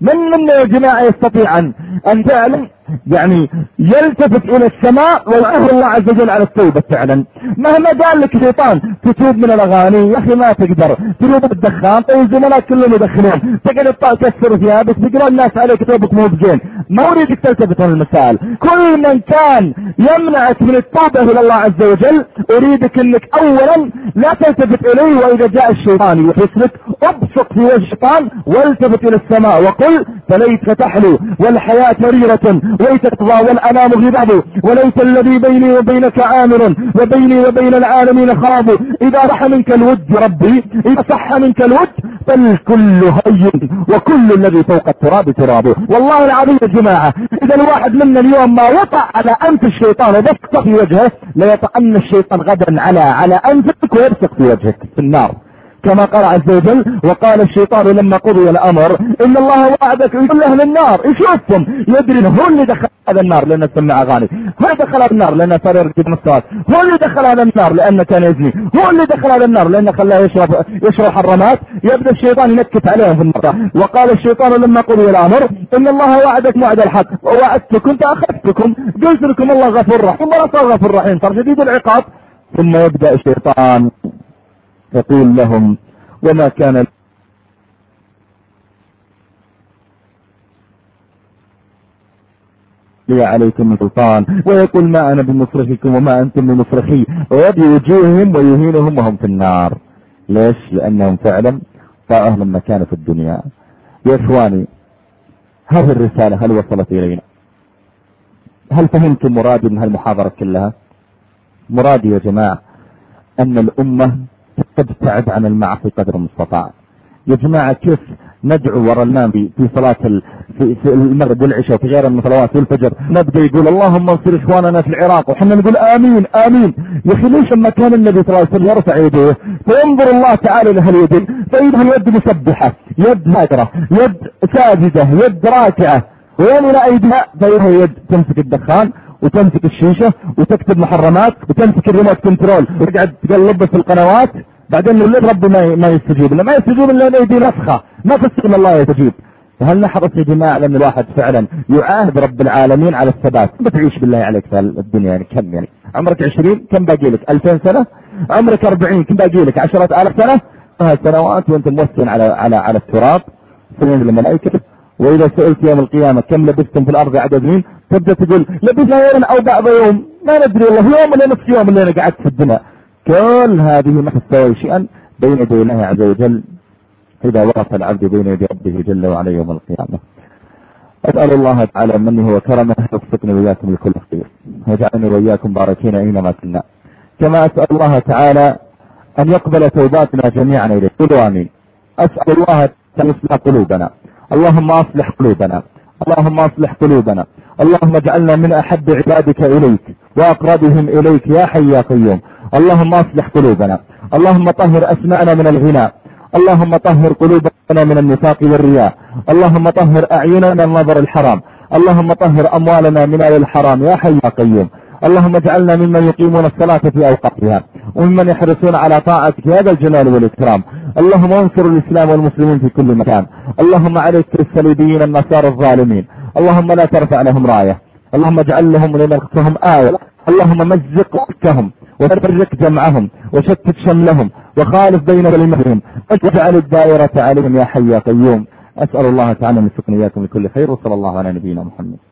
من منا يا جماعة يستطيع ان فعلا يعني يلتفت إلى السماء ويؤهل الله عز وجل على التوبة فعلا. مهما قال لك شيطان تتوب من الأغاني يا أخي ما تقدر. تتوب الدخان طيب الزملاء كلهم يدخنون. تقعد تكسر ثيابك تقرأ الناس عليك توبك مو بزين ما أريدك تلتفت من المسائل. كل من كان يمنعك من التوبة إلى الله عز وجل أريدك أنك اولا لا تلتفت إليه وإذا جاء الشيطان يحسلك ابصق في وجه الشيطان والتفت إلى السماء وقل فليت تحلو والحياة مريرة ليس تقضى والأنام غضب وليس الذي بيني وبينك عامر وبيني وبين العالمين خراب إذا رح منك الود ربي إذا صح منك الود فالكل هين وكل الذي فوق التراب ترابه والله العظيم يا جماعة إذا الواحد منا اليوم ما وطع على أنف الشيطان وبصق في وجهه ليطعن الشيطان غدا على على أنفك ويبصق في وجهك في النار. كما قال عز وجل وقال الشيطان لما قضي الأمر إن الله وعدك يقول أهل النار. يشوفهم يدري هو اللي دخل هذا النار لأنه سمع اغاني هو اللي دخل هذا النار لأنه صار يرقد الصلاه هو اللي دخل هذا النار لأنه كان يزني. هو اللي دخل هذا النار لأنه خلاه يشرب يشرب حرمات يبدأ الشيطان ينكت عليهم في النار وقال الشيطان لما قضي الأمر إن الله وعدك وعد الحق. ووعدتكم فاخذتكم قلت لكم الله غفور رحيم. ولا صار غفور رحيم. صار شديد العقاب. ثم يبدأ الشيطان. يقول لهم وما كان لي عليكم من سلطان. ويقول ما أنا بمصرخكم وما أنتم بمصرخي. وبوجوههم ويهينهم وهم في النار. ليش؟ لأنهم فعلا طاعوا لما كانوا في الدنيا. يا إخواني هذه الرسالة هل وصلت إلينا؟ هل فهمتم مرادي من هالمحاضرة كلها؟ مرادي يا جماعة أن الأمة تبتعد عن المعصي قدر المستطاع. يا جماعة كيف ندعو ورا النام في صلاة في, المغرب والعشاء في غير من الصلوات والفجر؟ نبدأ يقول اللهم انصر إخواننا في العراق. وحنا نقول آمين آمين. يا أخي ليش لما كان النبي صلى الله عليه وسلم يرفع يديه فينظر الله تعالى لهاليدين فإذا اليد مسبحة يد هاجره يد ساجدة يد راكعة. وين إلى ايديها فإذا يد تمسك الدخان وتمسك الشيشة وتكتب محرمات وتمسك الريموت كنترول وتقعد تقلب في القنوات. بعدين نقول ربي ما ما يستجيب ما يستجيب إلا يدي نفخه ما تستجيب الله يستجيب. فهل نحرص يا جماعة لأن الواحد فعلا يعاهد رب العالمين على الثبات؟ بتعيش بالله عليك في الدنيا يعني كم يعني؟ عمرك 20 كم باقي لك؟ 2000 سنة؟ عمرك 40 كم باقي لك؟ 10000 سنة؟ سنوات وأنت موسن على على على التراب. سنين الملائكة وإذا سئلت يوم القيامة كم لبثتم في الأرض عدد مين؟ تبدأ تقول لبثنا يوم أو بعض يوم. ما ندري والله يوم ولا نصف يوم اللي أنا قعدت في الدنيا. كل هذه ما تستوي شيئا بين يدي الله عز وجل إذا وقف العبد بين يدي ربه جل وعلا يوم القيامة. أسأل الله تعالى منه وكرمه يوفقني وإياكم لكل خير. ويجعلني وإياكم باركين أينما كنا. كما أسأل الله تعالى أن يقبل توباتنا جميعا إليه. قولوا آمين. أسأل الله أن يصلح قلوبنا. اللهم أصلح قلوبنا. اللهم أصلح قلوبنا. اللهم اجعلنا من أحب عبادك إليك وأقربهم إليك يا حي يا قيوم. اللهم أصلح قلوبنا. اللهم طهر أسماءنا من الغناء. اللهم طهر قلوبنا من النفاق والرياء. اللهم طهر أعيننا من النظر الحرام. اللهم طهر أموالنا من الحرام يا حي يا قيوم. اللهم اجعلنا ممن يقيمون الصلاة في أوقاتها وممن يحرصون على طاعتك يا ذا الجلال والإكرام. اللهم انصر الإسلام والمسلمين في كل مكان. اللهم عليك بالصليبيين النصارى الظالمين. اللهم لا ترفع لهم راية. اللهم اجعل لهم لنغتهم آية. اللهم مزق وكهم وفرق جمعهم وشتت شملهم وخالف بين كلمتهم. واجعل الدائرة عليهم يا حي يا قيوم. أسأل الله تعالى أن يسقني إياكم لكل خير وصلى الله على نبينا محمد.